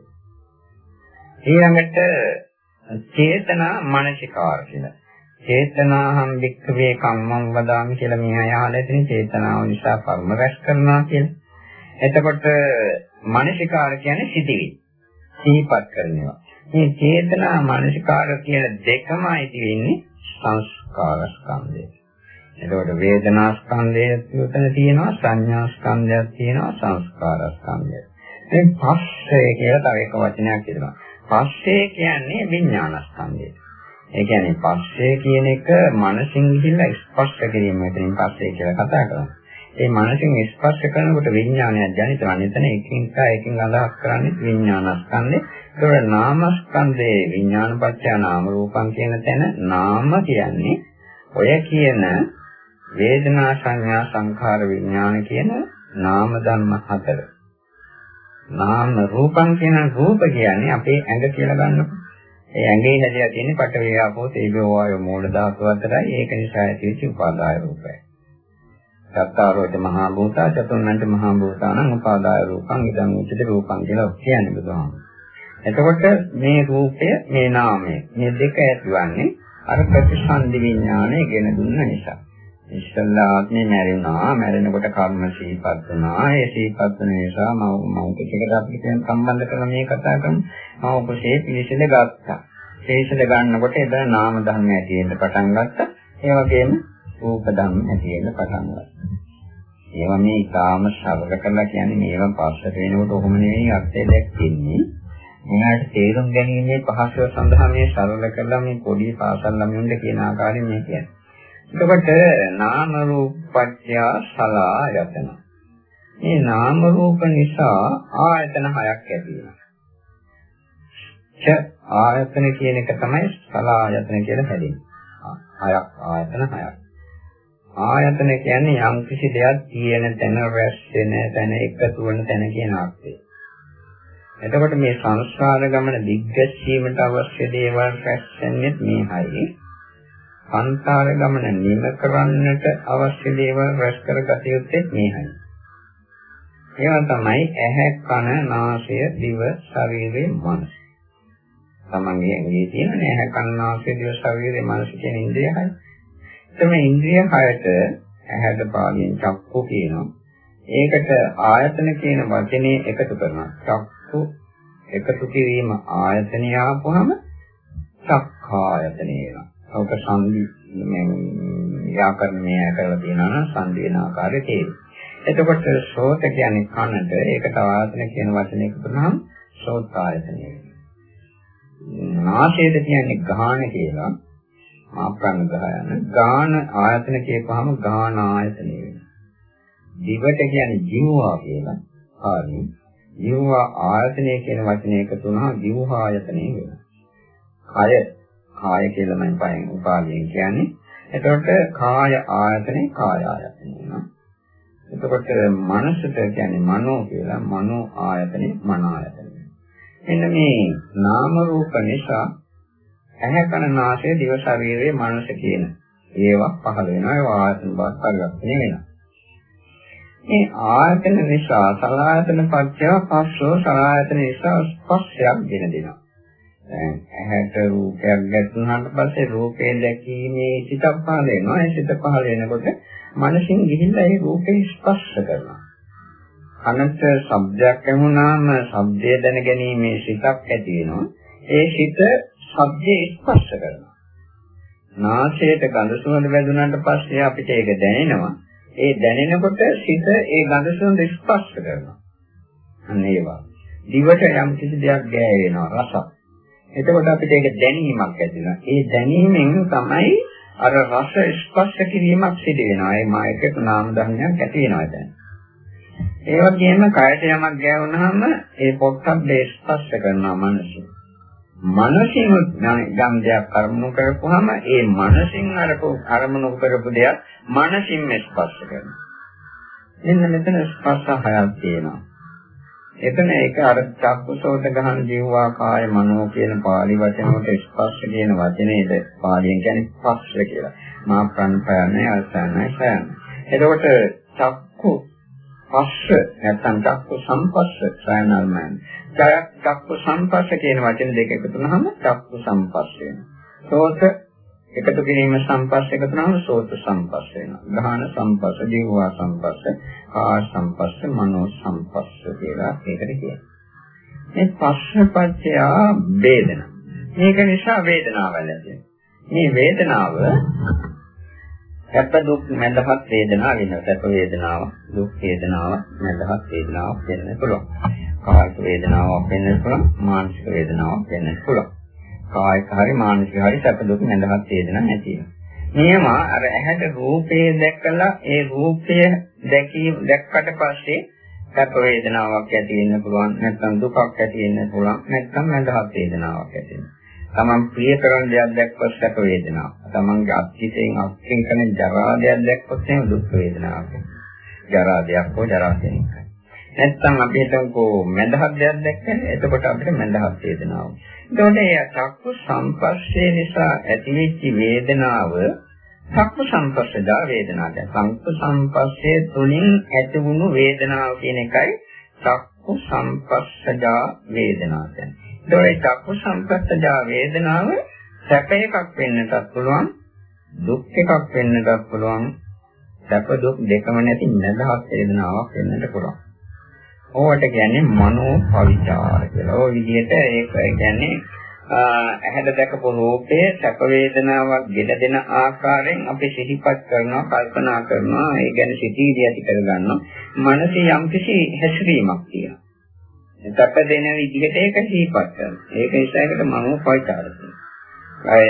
Speaker 1: ඊළඟට චේතනා මනසිකාර කියලා. චේතනාහම් වික්ඛවේ කම්මං වදාමි කියලා මේ අය අහලා තියෙන චේතනාව නිසා කර්ම රැස් කරනවා කියලා. එතකොට මනසිකාර කියන්නේ සිටිවි. සිහිපත් කරනවා. මේ චේතනා මනසිකාර කියන දෙකමයි තියෙන්නේ සංස්කාර ස්කන්ධය. එතකොට වේදනා ස්කන්ධය උතන තියෙනවා සංඥා ස්කන්ධයක් තියෙනවා සංස්කාර ස්කන්ධය. මේ පස්සේ කියලා තව එක වචනයක් කියනවා. පස්සේ කියන්නේ විඥාන ස්කන්ධය. ඒ කියන්නේ පස්සේ කියන එක මනසින් ගිහිල්ලා ස්පර්ශ කිරීම මෙතනින් පස්සේ කියලා කතා කරනවා. ඒ මනසින් ස්පර්ශ කරනකොට විඥානයක් ජනිත වන්නේ. එතන එකින් එක එකින් අදහස් කරන්නේ විඥානස්කන්ධේ. ඒතකොට නාමස්කන්ධේ විඥානපත්‍ය නාම රූපං කියන තැන නාම කියන්නේ ඔය කියන වේදනා සංඥා සංඛාර විඥාන කියන නාම ධර්ම හතර. නාම රූපං කියන රූප කියන්නේ අපේ ඇඟ කියලා ගන්නකො. ඒ ඇඟේ හැදලා තියෙන පඨවි ආපෝ තේජෝ වායෝ මූල ධාතු අතරයි ඒක නිසා ඇතිවෙච්ච උපාදාය රූපය. සත්තාරෝච මහා භූතා චතුර්ණන්ත මහා භූතානං උපාදාය රූපං ඉදං උච්චති රූපං කියලා කියන්නේ බුදුහාම. එතකොට මේ රූපය මේ නාමය මේ දෙක ඇතිවන්නේ අර ප්‍රතිසන්දි විඥානය ගෙන දුන්න නිසා. ඉස්සල්ලා ආත්මේ මැරෙනවා මැරෙනකොට කර්ම සීපත් වුණා. ඒ සීපත් වෙන නිසා මම මම පිටකට අපිට සම්බන්ධ කරලා මේ කතා කරමු. මම ඔබසේ පිළිසඳ ගත්තා. පිළිසඳ ගන්නකොට එදා නාම ධර්ම ඇති වෙන්න පටන් ගත්තා. ඒ වගේම රූප ධර්ම ඇති වෙන්න පටන් ගත්තා. ඒවා මේ ඊටාම සරල කරලා කියන්නේ මේවා පස්සට වෙනකොට ඔහොම නෙවෙයි අර්ථය දැක්කෙන්නේ. මෙයාට තේරුම් ගැනීමේ පහසුව සඳහා මේ සරල කරලා මේ පොඩි පාසල් ළමයින්ට කියන ආකාරයෙන් මේ කියන්නේ. එතකොට නාම රූපත්‍ය සලආයතන. මේ නාම රූප නිසා ආයතන හයක් ඇති වෙනවා. ච ආයතන කියන එක තමයි සලආයතන කියලා හැදෙන්නේ. හයක් ආයතන හයක්. ආයතන කියන්නේ යම් කිසි දෙයක් තියෙන තැන රැස් වෙන තැන එකතු වෙන තැන කියන අර්ථය. එතකොට මේ සංස්කාර ගමන දිග්ගැස්සීමට අවශ්‍ය දේවල් රැස් වෙන්නේ මේයි. සංසාර ගමන නිම කරන්නට අවශ්‍ය දේවල් රැස් කරගත යුත්තේ මේයි. ඒවා තමයි ඇහැ, කන, නාසය, දිව, ශරීරය, මනස. තමන්ගේ ඇඟේ තියෙන ඇහැ, කන, නාසය, දිව, ශරීරය, මනස කියන ඉන්ද්‍රිය හය. එතම ඉන්ද්‍රිය හයට ඇහැට පාලියෙන් චක්කු කියනවා. ඒකට ආයතන කියන වචනේ එකතු කරනවා. චක්කු එකතු කිරීම ආයතනය ආපුවම චක්ඛායතනය වෙනවා. ඔක සංදි ව්‍යාකරණය කරලා තියෙනවා නම් සංදි වෙන ආකාරය තේරෙයි. එතකොට ශෝත කියන්නේ කනට ඒකට ආයතන කියන වචනේ එකතුනහම ශෝත ආයතනය වෙනවා. නාසයට කියන්නේ ගාන කියලා ආප්‍රාණ ගායන ගාන ආයතන කියපුවාම ගාන ආයතනය වෙනවා. දිවට කියන්නේ ජීවා කියලා. හරි. ජීවා ආයතනය කියන වචනේ එකතු වුණා ජීවායතනය වෙනවා. කය කාය කියලා මම පයෙන් උපාදයෙන් කියන්නේ. එතකොට කාය ආයතනේ කාය ආයතනය වෙනවා. එතකොට මනසට කියන්නේ මනෝ කියලා මනෝ ආයතනේ මන ආයතනය. එන්න මේ නාම රූප නිසා ඇහැ කන නාසය දිව ශරීරයේ මනස කියන ඒවා පහළ වෙනවා ඒ ආයතන බව පරිවර්තනය වෙනවා. මේ ආයතන නිසා සලආයතන පත්‍ය පස්සෝ සලආයතන නිසා ස්පර්ශයක් ගෙන දෙනවා. දැන් ඇහැට රූපයක් ගැටුණාට පස්සේ රූපේ දැකීමේ සිතක් පහළ වෙනවා. ඒ සිත පහළ වෙනකොට මනසින් ගිහිල්ලා ඒ රූපේ ස්පර්ශ කරනවා. කනට ශබ්දයක් ඇහුණාම ශබ්දය දැනගැනීමේ සිතක් ඇති වෙනවා. ඒ සිත ශබ්දේ ස්පර්ශ කරනවා. නාසයට ගඳ සුවඳ වැදුනට පස්සේ අපිට ඒක දැනෙනවා. ඒ දැනෙනකොට සිත ඒ ගඳ සුවඳ ස්පර්ශ කරනවා. අන්න ඒවා. දිවට යම් කිසි දෙයක් ගෑවෙනවා රසක්. එතකොට අපිට ඒක දැනීමක් ඇති වෙනවා. ඒ දැනීමෙන් තමයි අර රස ස්පර්ශ කිරීමක් සිදු වෙනවා. ඒ මායකක නාම ධර්මයක් ඇති වෙනවා දැන්. ඒ වගේම කයට යමක් ගෑවුනහම ඒ පොට්ටබ්බේ ස්පර්ශ කරනවා මනස. මනසින් ගන්ධයක් අරමුණු කරපුවාම ඒ මනසින් අරපු අරමුණු කරපු දෙයක් මනසින් ස්පර්ශ කරනවා. එන්න මෙතන ස්පර්ශ හයක් තියෙනවා. එතන ඒක අර චක්කුසෝත ගහන ජීවා කාය මනෝ කියන පාලි වචන වලට ස්පර්ශ කියන වචනේද පාලියෙන් කියන්නේ ස්පර්ශ කියලා. මා ප්‍රණපයන්නේ අසන්නයි සයන්. එතකොට චක්කු පස්ස නැත්නම් චක්කු සම්පස්ස සයනල්මන්. චක්කු සම්පස්ස කියන වචන දෙක එකතු වුනහම චක්කු සම්පස්ස වෙනවා. සෝත එකතු කිරීම සම්පස්ස එකතු වුනහම සෝත සම්පස්ස වෙනවා. ගාහන සම්පස්ස, ජීවා සම්පස්ස, කාය සම්පස්ස, මනෝ සම්පස්ස කියලා ඒකට කියනවා. මේ පස්සපච්චය වේදනා. මේක නිසා වේදනාව ඇති මේ වේදනාව සැප දුක් මැදහත් වේදනාව වෙනවා. සැප වේදනාව, දුක් වේදනාව, මැදහත් වේදනාවක් වෙන්න පුළුවන්. කායික වේදනාවක් වෙන්න පුළුවන්, මානසික වේදනාවක් වෙන්න පුළුවන්. කායික හරි මානසික හරි සැප දුක් නැඳවත් වේදනා නැති වෙනවා. මේවා අර ඇහැට රූපේ දැකලා ඒ රූපය දැකීම දැක්කට පස්සේ සැප වේදනාවක් ඇති වෙන්න පුළුවන් නැත්නම් දුකක් ඇති වෙන්න පුළුවන් නැත්නම් නැඳවත් වේදනාවක් ඇති වෙනවා. තමන් ප්‍රිය කරන දෙයක් දැක්කොත් සැප වේදනාවක්. තමන්ගේ අත්හිතෙන් අත්හින් කරන ජරා දෙයක් දැක්කොත් එහෙම දුක් වේදනාවක්. ජරා දෙයක් හෝ ජරා කෙනෙක්. නැත්නම් අපි හිතමුකෝ මඳහත් දෙයක් දැක්කම එතකොට අපිට මඳහත් වේදනාවක්. එතකොට ඒ චක්කු සංපස්සේ නිසා ඇතිවෙච්ච වේදනාව චක්කු සංපස්සදා වේදනාව. චක්කු සංපස්සේ තුලින් ඇතිවුණු වේදනාව කියන එකයි චක්කු සංපස්සදා වේදනාව කියන්නේ. ඒ චක්කු සංපස්සදා වේදනාව සැප එකක් වෙන්නටත් පුළුවන් දුක් එකක් වෙන්නටත් පුළුවන් සැප දුක් දෙකම නැති නැදහස් වේදනාවක් වෙන්නට පුළුවන්. ඕවට කියන්නේ මනෝ පවිචාර කියලා. ওই විදිහට ඒක කියන්නේ ඇහැට දැකපු රූපයේ සැප වේදනාවක් ගෙඩ දෙන ආකාරයෙන් අපි සිහිපත් කරනවා කල්පනා කරනවා. ඒ ගැන සිතීදී ඇති කරගන්නවා. මනසේ යම්කිසි හැසිරීමක් තියෙනවා. සැප දෙන විදිහට ඒක සිහිපත් කරනවා. ඒක නිසා ඒකට මනෝ පවිචාර කියනවා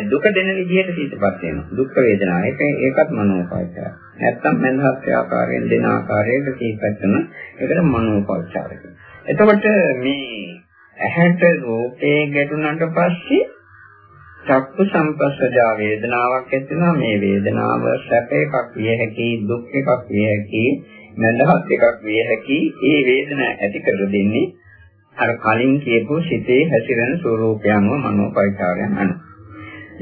Speaker 1: දුක දෙන විදිහට සිතපත් වෙනවා. දුක් වේදනා. ඒක ඒකත් මනෝපචාරය. නැත්තම් මනසත් ආකාරයෙන් දෙන ආකාරයට සිතපත් කරන ඒකට මනෝපචාරය. එතකොට මේ ඇහැට රූපේ ගැටුණාට පස්සේ චක්කු සංපස්සජා වේදනාවක් ඇතිවෙනවා. මේ වේදනාව සැප එකක් විය හැකි, දුක් එකක් විය හැකි, නැදහත් එකක් විය හැකි. ඒ වේදනාව ඇති කර දෙන්නේ අර කලින් කියපු සිතේ හැසිරෙන ස්වરૂපයන්ව මනෝපචාරයන් අනුව.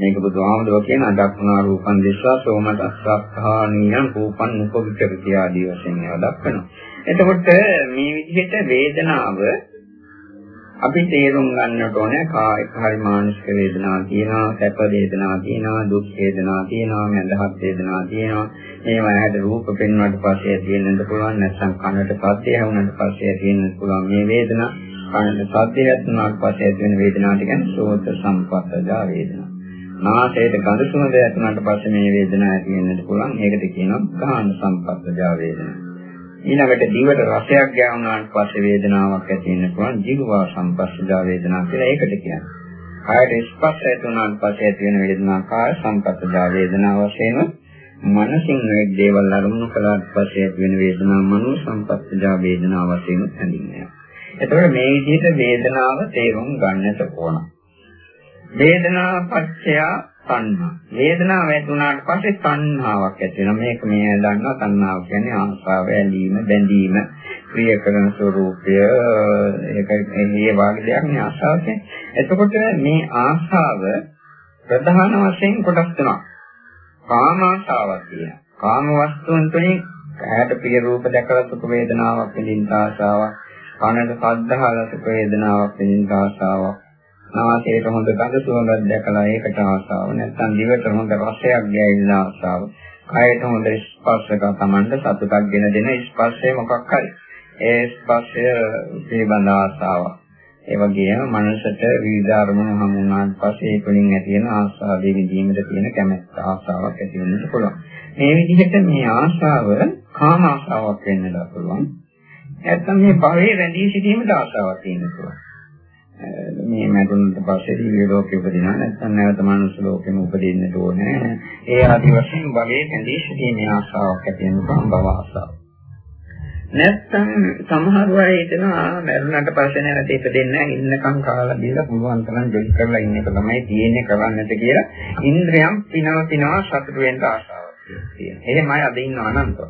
Speaker 1: මේක බුදුහාමුදුරුවෝ කියන අදක්ුණා රූපං දිස්වා සෝමතස්සක්ඛානියං රූපං උපවිචරිතය ආදී වශයෙන් ඒවා දක්වනවා. එතකොට මේ විදිහට වේදනාව අපි තේරුම් ගන්නට ඕනේ කායික හරි මානසික වේදනා තියෙනවා, සැප වේදනා තියෙනවා, දුක් වේදනා තියෙනවා, මඳහත් වේදනා තියෙනවා. මේවා ඇහැට රූප පෙන්වන්නට පස්සේ තියෙන්නත් පුළුවන්, නැත්නම් කනට පස්සේ ඇහුනට පස්සේ තියෙන්නත් පුළුවන් මේ වේදනා. කනට සද්දයක් ඇතුණාට පස්සේ ඇති වෙන වේදනාවට කියන්නේ සෝත සම්පස්සදා වේදනා. නාසයට ගඳ සුවඳ ඇතුණාට පස්සේ මේ වේදනාව ඇති වෙන්නට පුළුවන්. ඒකට කියනවා ගාහන සම්පස්සජා වේදනා. ඊළඟට දිවට රසයක් ගෑවුනාට පස්සේ වේදනාවක් ඇති වෙන්න පුළුවන්. ජීවා සම්පස්සජා වේදනා කියලා ඒකට කියනවා. කායට ස්පර්ශ ඇතුණාට පස්සේ ඇති වෙන වේදනාව කාය සම්පස්සජා වේදනා වශයෙන් මනසින් මේ දේවල් අරමුණු කළාට පස්සේ ඇති වෙන වේදනාව මනෝ සම්පස්සජා වේදනා වශයෙන් හැඳින්වෙනවා. එතකොට මේ විදිහට වේදනාව තේරුම් ගන්නට ඕන. වේදනා පත්‍ය තණ්හා. වේදනාව ඇති වුණාට පස්සේ තණ්හාවක් ඇති වෙනවා. මේක මේ දන්නවා තණ්හාව කියන්නේ ආශාව, ඇලීම, බැඳීම, ප්‍රිය කරන ස්වરૂපය ඒක ඒ වගේ දෙයක් නේ ආශාව කියන්නේ. එතකොට මේ ආශාව ප්‍රධාන වශයෙන් කොටස් තුනක්. කාම ආශාවක් තියෙනවා. කාම වස්තුන් තුලින් ඇහැට ප්‍රිය රූප දැකලා සුඛ වේදනාවක් විඳින්න ආශාවක්, කනට ශබ්ද අහලා සුඛ වේදනාවක් විඳින්න ආශාවක්, නාසයට හොඳ ගඳ සුවඳක් දැකලා ඒකට ආශාව, නැත්නම් දිවට හොඳ රසයක් ගැයෙන්න ආශාව, කයට හොඳ ස්පර්ශක තමන්ට සතුටක් ගෙන දෙන ස්පර්ශය මොකක් හරි. ඒ ස්පර්ශය පිළිබඳ ආශාවක්. ඒ වගේම මනසට විවිධ අරමුණු හමු වුණාට පස්සේ ඒ තුළින් ඇති වෙන ආශාවදී විදීමට තියෙන කැමැත්ත ආශාවක් ඇති වෙන්නත් පුළුවන්. මේ විදිහට මේ ආශාව කාම ආශාවක් වෙන්නත් පුළුවන්. නැත්නම් මේ භවයේ රැඳී සිටීමට ආශාවක් තියෙන්න පුළුවන්. මේ මැදුනට පස්සේ දිව්‍ය ලෝකෙ උපදිනා නැත්නම් නැවත මනුස්ස ලෝකෙම උපදින්නට ඕනේ. ඒ ආදි වශයෙන් භවයේ රැඳී සිටීමේ ආශාවක් ඇති වෙන භව ආශාව. නැත්නම් සමහර අය හිතනවා මරුණට පස්සේ නැවත ඉපදෙන්නේ නැහැ ඉන්නකම් කාලා දීලා පුළුවන් තරම් ජොලි කරලා ඉන්න එක තමයි තියෙන්නේ කරන්නට කියලා ඉන්ද්‍රයන් පිනව පිනව සතුට වෙන්න ආශාවක් තියෙනවා. එහෙමයි අද ඉන්න අනන්තව.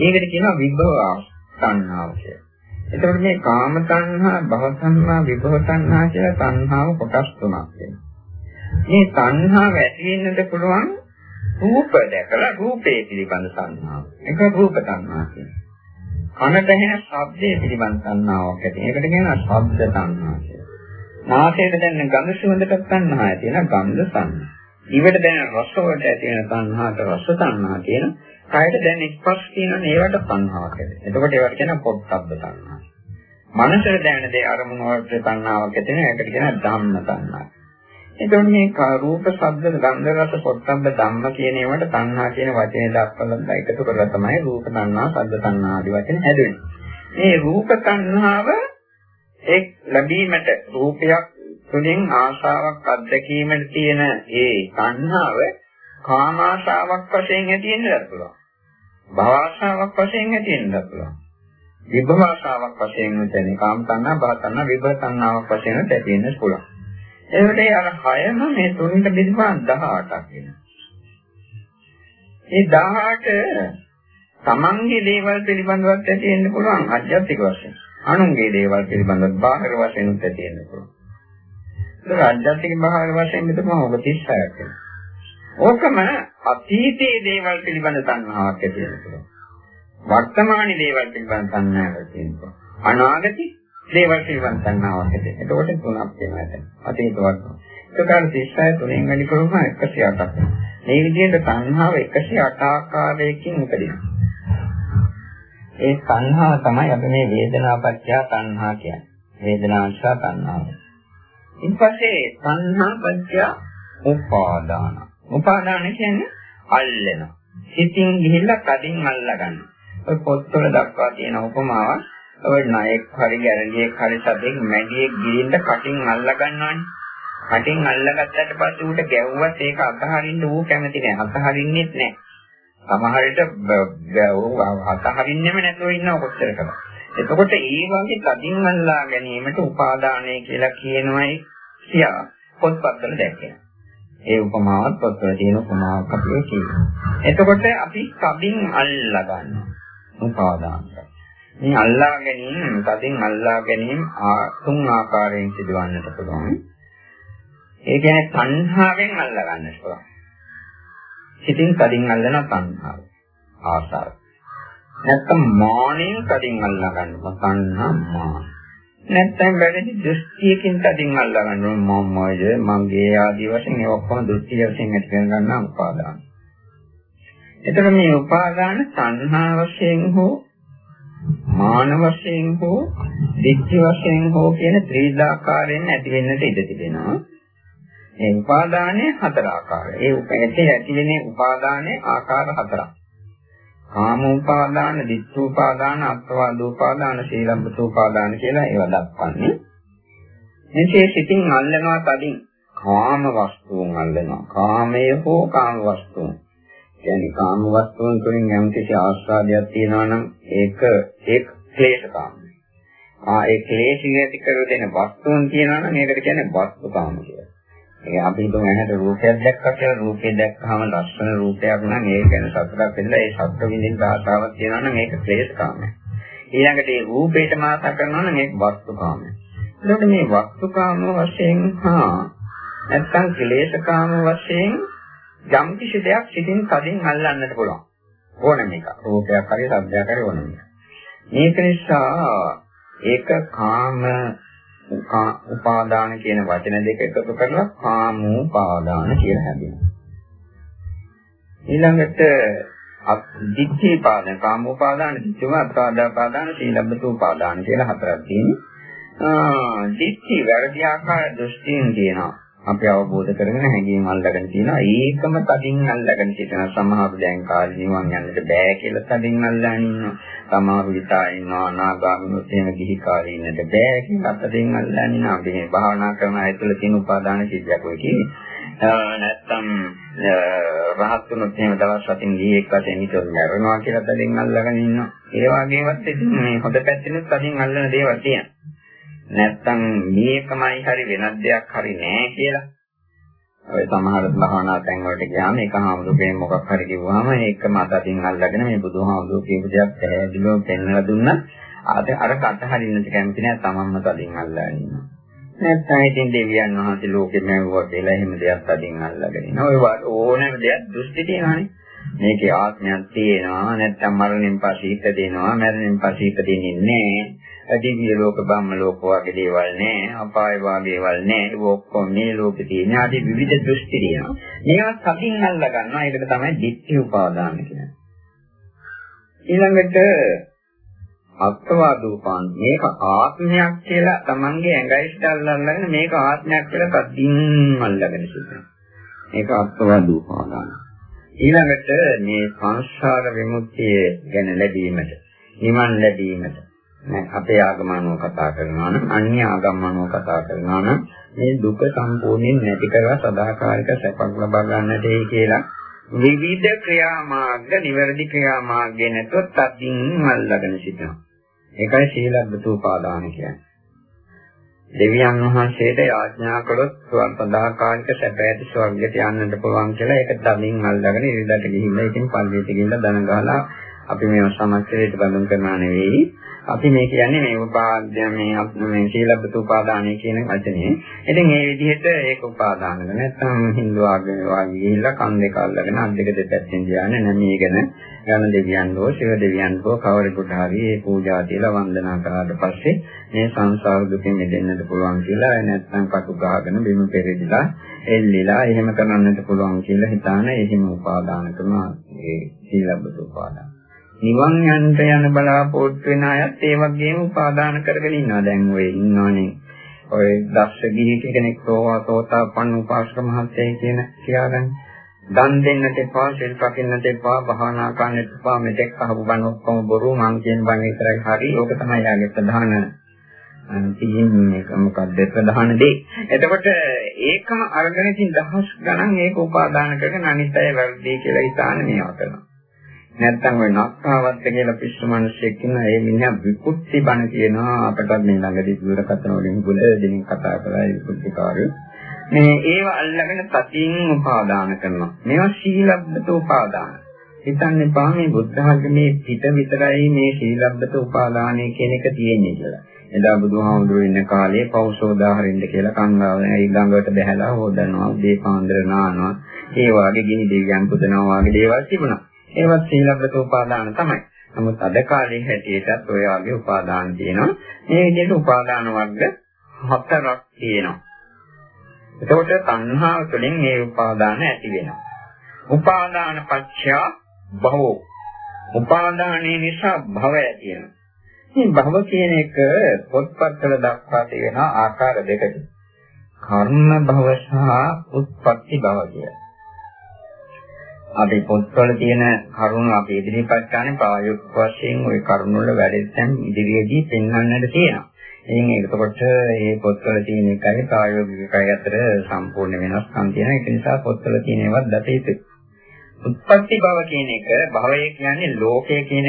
Speaker 1: ඒකට කියනවා විභව තණ්හාව කියලා. එතකොට මේ කාම තණ්හා, භව තණ්හා, විභව තණ්හා කියලා තණ්හාව කොටස් තුනක් වෙනවා. මේ තණ්හාව ඇති වෙන්නද පුළුවන් රූප දැකලා රූපේ පිළිබඳ තණ්හාව. ඒක රූප තණ්හා කියනවා. කනට ඇහෙන ශබ්දයේ පිළිබඳ තණ්හාවක් ඇති. ඒකට කියනවා ශබ්ද තණ්හා කියලා. නාසයට දැනෙන ගඳ සුවඳට තණ්හා ඇති වෙන ගන්ධ තණ්හා. දිවට දැනෙන රස වලට ඇති වෙන තණ්හාට රස තණ්හා කියන. කයට දැනෙන ස්පර්ශ තියෙන ඒවට තණ්හාවක් ඇති. එතකොට ඒවට කියනවා පොට්ටබ්බ තණ්හා. මනසට දැනෙන දේ අරමුණ වලට තණ්හාවක් ඇති වෙන එකට කියනවා ධම්ම තණ්හා. එතකොට මේ රූප, ශබ්ද, ගන්ධ, රස, පොට්ටබ්බ ධම්ම කියන ඒවාට තණ්හා කියන වචනේ දක්වලා එකතු කරලා තමයි රූප තණ්හා, ශබ්ද තණ්හා ආදී වචන හැදෙන්නේ. මේ රූප තණ්හාව එක් ලැබීමට රූපයක් තුළින් ආශාවක් අත්දැකීමට තියෙන ඒ තණ්හාව කාම ආශාවක් වශයෙන් ඇති වෙන්නත් පුළුවන්. භව ආශාවක් වශයෙන් ඇති වෙන්නත් පුළුවන්. විභව ආශාවක් වශයෙන් උදෙන කාම තණ්හා, භව තණ්හා, විභව තණ්හාවක් වශයෙන් ඇති වෙන්නත් පුළුවන්. එතකොට අර හයම මේ තුනට බෙදපුවාම 18ක් වෙනවා. ඒ 18 තමන්ගේ දේවල් පිළිබඳවත් ඇති වෙන්න පුළුවන් අධ්‍යාත්මික වශයෙන්. අනුන්ගේ දේවල් පිළිබඳව බාහිර වශයෙන් උත් ඇති වෙන්න පුළුවන්. ඒක අධ්‍යාත්මික බාහිර වශයෙන් මෙතන ඔබ 36ක් වෙනවා. ඕකම අතීතයේ දේවල් පිළිබඳ තණ්හාවක් ඇති වෙන්න පුළුවන්. වර්තමානයේ දේවල් පිළිබඳ තණ්හාවක් ඇති වෙන්න පුළුවන්. අනාගතේ දේවල් පිළිබඳ තණ්හාවක් ඇති. එතකොට තුනක් වෙනවා එතන. අතීත වර්තමාන. ඒකකාර 36 තුනෙන් වැඩි කරුම 108ක් වෙනවා. මේ විදිහට තණ්හාව 108 ආකාරයකින් උපදිනවා. ඒ තණ්හාව තමයි අපි මේ වේදනාපච්චය තණ්හා කියන්නේ. වේදනාංශ තණ්හාව. ඊට පස්සේ තණ්හාපච්චය උපාදාන. උපාදාන කියන්නේ අල්ලනවා. සිතින් ගිහිල්ලා කඩින් අල්ලගන්න. ඔය පොත්වල දක්වා තියෙන උපමාවක් ඔය ණයෙක් හරි ගැරන්ඩියෙක් හරි සතෙක් මැඩියෙක් ගිරින්ද කටින් අල්ල ගන්නවනේ. කටින් අල්ලගත්තට පස්සේ ඌට ගැව්වත් ඒක අතහරින්න ඌ කැමති නෑ. අතහරින්නෙත් නෑ. සමහර විට අතහරින්නෙම නැතුව ඉන්නව කොච්චර කළා. එතකොට ඒ වගේ කටින් අල්ලා ගැනීමට උපාදානය කියලා කියනවායි කියා පොත්පත්වල දැක්කේ. ඒ උපමාවත් පොත්වල තියෙන උපමාවක් අපි කියනවා. එතකොට අපි කඩින් අල්ලා ගන්නවා. උපාදාන කරනවා. මේ අල්ලා ගැනීම, තදින් අල්ලා ගැනීම තුන් ආකාරයෙන් සිදුවන්නට පුළුවන්. ඒ කියන්නේ තණ්හාවෙන් අල්ලා ගන්නට පුළුවන්. සිතින් තදින් අල්ලන තණ්හාව. ආසාව. නැත්නම් මානෙන් තදින් අල්ලා ගන්නවා තණ්හා මාන. නැත්නම් වැරදි දෘෂ්ටියකින් තදින් අල්ලා ගන්නවා මමය මගේ ආදී වශයෙන් ඒ ඔක්කොම දෘෂ්ටි වශයෙන් ඇති කර ගන්නා උපාදාන. එතකොට මේ උපාදාන තණ්හා වශයෙන් හෝ මාන වශයෙන් හෝ දික්ඛ වශයෙන් හෝ කියන ත්‍රිදාකාරයෙන් ඇති වෙන්නට ඉඩ තිබෙනවා. ඒ උපාදානයේ හතර ආකාරය. ඒ උපැත්තේ ඇති වෙන උපාදානයේ ආකාර හතරක්. කාම උපාදාන, ditth උපාදාන, අත්වාද උපාදාන, සීලබ්බත උපාදාන කියලා ඒවා දක්වන්නේ. මෙසේ සිතින් අල්ලනවා තදින් කාම වස්තුන් අල්ලනවා. කාමයේ හෝ කාම වස්තුන්. කියන්නේ කාම වස්තුන් තුළින් යම් කිසි ආස්වාදයක් තියෙනවා නම් ඒක ඒක ක්ලේශ කාමයි. ආ ඒ ක්ලේශී ඇති කර දෙන වස්තුන් කියනවා නම් ඒකට කියන්නේ වස්තුකාම කියලා. ඒ අපි හිතමු ඇහැට රූපයක් දැක්කා කියලා රූපේ දැක්කහම ලස්සන රූපයක් නම් ඒ ගැන සතුටක් වෙනවා ඒ සතුට විඳින්න ආසාවක් තියෙනවා නම් ඒක ක්ලේශකාමයි. ඊළඟට ඒ රූපේට මාතා කරනවා නම් ඒක වස්තුකාමයි. එතකොට මේ වස්තුකාම වශයෙන් හා නැත්නම් ක්ලේශකාම වශයෙන් යම් කිසි දෙයක් සිතින් කදින් අල්ලන්නට පුළුවන්. ඕනම එක. රූපයක් හරි සද්දයක් හරි ඕනම එක. මේක නිසා ඒක කාම උපාදාන කියන වචන දෙක එකතු කරලා කාමෝපාදාන කියලා හැදෙනවා. ඊළඟට දික්ඛේ පාදන කාමෝපාදාන දික්ඛව අත්පාදාපාදාන සීලබ්බතෝපාදාන කියලා හතරක් තියෙනවා. දික්ඛි වැරදි ආකාර දෘෂ්ටියෙන් කියනවා. අපි අවබෝධ කරගෙන හැඟීම් අල්ලගෙන තියෙනවා. ඒකම තදින් අල්ලගෙන සිටින සමහර දැන් කාලේ නිවන් යන්නට බෑ කියලා තදින් අල්ලගෙන ඉන්නවා. සමහර විතා ඉන්නවා අනාගාමිනොත් එහෙම ගිහි කාලේ ඉන්නට බෑ කියලා තදින් අල්ලගෙන ඉන්නවා. අපි මේ භාවනා කරන අය තුළ තියෙන උපාදාන සිද්ධියක් ඔය කියන්නේ. නැත්තම් රහත් වුණොත් එහෙම දවස් හතින් ගිහිෙක් වශයෙන් හිතුවොත් මරනවා කියලා තදින් අල්ලගෙන ඉන්නවා. ඒ වගේමත් ඉතින් මේ හොඳ පැත්තෙනුත් තදින් අල්ලන දේවල් තියෙනවා. නැත්තම් මේකමයි හරි වෙනත් දෙයක් හරි නෑ කියලා. ඔය සමහර භාවනා තැන් වලට ගියාම ඒක හාමුදුරුවෝ මොකක් හරි කිව්වම ඒක මත අතින් අල්ලගෙන මේ බුදුහාමුදුරුවෝ කියපු දේක් පැහැදිලිව පෙන්වලා දුන්නා. අද අර කට හරින්නට කැමති නෑ තමන්ම තදින් අල්ලගෙන ඉන්නවා. නැත්නම් ඉතින් දෙවියන් වහන්සේ ලෝකෙම වුණා කියලා එහෙම දෙයක් අදින් අල්ලගෙන ඉන්නවා. ඔය ඕනෑම දෙයක් දෘෂ්ටි තියෙනවානේ. මේකේ ආත්මයක් තියෙනවා නැත්නම් මරණයෙන් පස්සේ හිත දෙනවා මරණයෙන් පස්සේ හිත දෙන්නේ නැහැ දිව්‍ය ලෝක බ්‍රහ්ම ලෝක වගේ දේවල් නැහැ අපාය වගේ දේවල් නැහැ ඒක ඔක්කොම මේ ලෝකේ තියෙන ආදී විවිධ දෘෂ්ටි තියෙනවා මේවා සකින් අල්ල ගන්නවා. ඒකට තමයි ditthi උපාදාන කියන්නේ. ඊළඟට අත්වාදූපාන්. මේක ආත්මයක් කියලා Tamange ඇඟයිට අල්ලගෙන මේක ආත්මයක් කියලා කද්දින් අල්ලගෙන සිටිනවා. මේක අත්වාදූපාදාන. ඊළඟට මේ සංසාර විමුක්තිය ගැන ලැබීමට නිවන් ලැබීමට අපේ ආගමනෝ කතා කරනවා නම් අන්‍ය ආගමනෝ කතා කරනවා නම් මේ දුක සම්පූර්ණයෙන් නැති කරලා සදාකාලික සැපක් ලබා ගන්නට ඒ කියලා විවිධ ක්‍රියාමාර්ග නිවැරදි ක්‍රියාමාර්ගය නැතුව තදින් අල්ලගෙන සිටිනවා. ඒකයි සීලබ්බතෝපාදාන කියන්නේ. දෙවියන් වහන්සේට යාඥා කළොත් සදාකාලික සැප ඇති ස්වර්ගයට යන්නට පුළුවන් කියලා ඒක තදින් අල්ලගෙන ඉරිදට ගිහිල්ලා ඉතින් පල්ලියට ගිහිල්ලා දන ගහලා අපි මේව සමස්තයට බඳුන් කරනවා නෙවෙයි අපි මේ කියන්නේ මේ උපාද්‍ය මේ මේ සීලබ්බත උපාදානය කියන වචනේ. ඉතින් මේ විදිහට ඒක උපාදාන කරන නැත්නම් හින්දු ආගමේ වාගේ ගිහිල්ලා කන් දෙක අල්ලගෙන අත් දෙක දෙපැත්තෙන් ධානය නැමීගෙන යන දෙවියන් හෝ ශිව දෙවියන් හෝ කවරෙකුට හරි මේ පූජා තියලා වන්දනා කරාට පස්සේ මේ සංසාර දුකෙන් මිදෙන්නට පුළුවන් කියලා නැත්නම් කටු ගහගෙන බිම පෙරදිලා එල්ලිලා එහෙම කරන්නට පුළුවන් කියලා හිතාන එහෙම උපාදාන කරනවා ඒ සීලබ්බත උපාදාන. නිවන් යන්න යන බලාපොරොත්තු වෙන අයත් ඒ වගේම උපාදාන කරගෙන ඉන්නවා. දැන් ඔය ඉන්නවනේ. ඔය දස්ස ගිහි කෙනෙක් සෝවා සෝතාපන්න උපාසක මහත්තයයි කියන කියාගන්න. දන් දෙන්නට එපා, සිල් රකින්නට එපා, භාවනා කරන්නට එපා, මෙතෙක් අහපු බණ ඔක්කොම බොරු මං කියන බණ විතරයි හරි. ඕක තමයි යාගේ ප්‍රධාන තියෙන්නේ මොකක්ද ප්‍රධාන දේ. එතකොට ඒකම අරගෙන ඉතින් දහස් ගණන් ඒක උපාදාන කරගෙන අනිත් අය වැරදි කියලා හිතාන මේවා කරනවා. නැත්තම් ඔය නක්කාවත්ත කියලා පිස්සු මිනිස්සෙක් ඉන්න ඒ මිනිහා විකුත්ති බණ කියනවා. අපට මේ ළඟදී දුරකථන වලින් ගුණ දෙනින් කතා කරලා විකුත්තිකාරයෝ මේ ඒව අල්ලගෙන සතියින් උපාදාන කරනවා. මේවා සීලබ්බත උපාදාන. හිතන්න එපා මේ බුද්ධ ධර්මයේ පිට විතරයි මේ සීලබ්බත උපාදානය කියන එක තියෙන්නේ කියලා. එදා බුදුහාමුදුරුවෝ ඉන්න කාලේ පෞසෝදාහරින්ද කියලා කංගාව ඊළඟට බහැලා හොදනවා දීපාන්දර නානවා. ඒ වාගේ ගිනි දෙවියන් පුදනවා වාගේ දේවල් තිබුණා. ඒවත් සීලබ්බත උපාදාන තමයි. නමුත් අද කාලේ හැටියටත් ඔය වගේ උපාදාන තියෙනවා. මේ විදිහට උපාදාන වර්ග හතරක් තියෙනවා. එතකොට තණ්හාව තුළින් මේ උපාදාන ඇති වෙනවා. උපාදාන පත්‍ය භවෝ. උපාදානයේ නිසා භවය ඇති වෙනවා. මේ භව කියන එක පොත්පත්වල දක්වා තියෙන ආකාර දෙකකින්. කර්ම භව සහ උත්පත්ති භව කියලා. අපි පොත්වල තියෙන කරුණු අපි ඉදිරිපත් කරන්නේ ප්‍රායෝගික වශයෙන් ওই කරුණු වල වැඩෙන්න ඉදිරියේදී පෙන්වන්නට තියෙනවා. ඉතින් ඒකකොට මේ පොත්වල තියෙන එකයි ප්‍රායෝගික එකයි අතර සම්පූර්ණ වෙනස්කම් තියෙනවා. ඒක නිසා පොත්වල තියෙන ඒවා දත යුතුයි. උත්පත්ති භව කියන එක භවය කියන්නේ ලෝකය කියන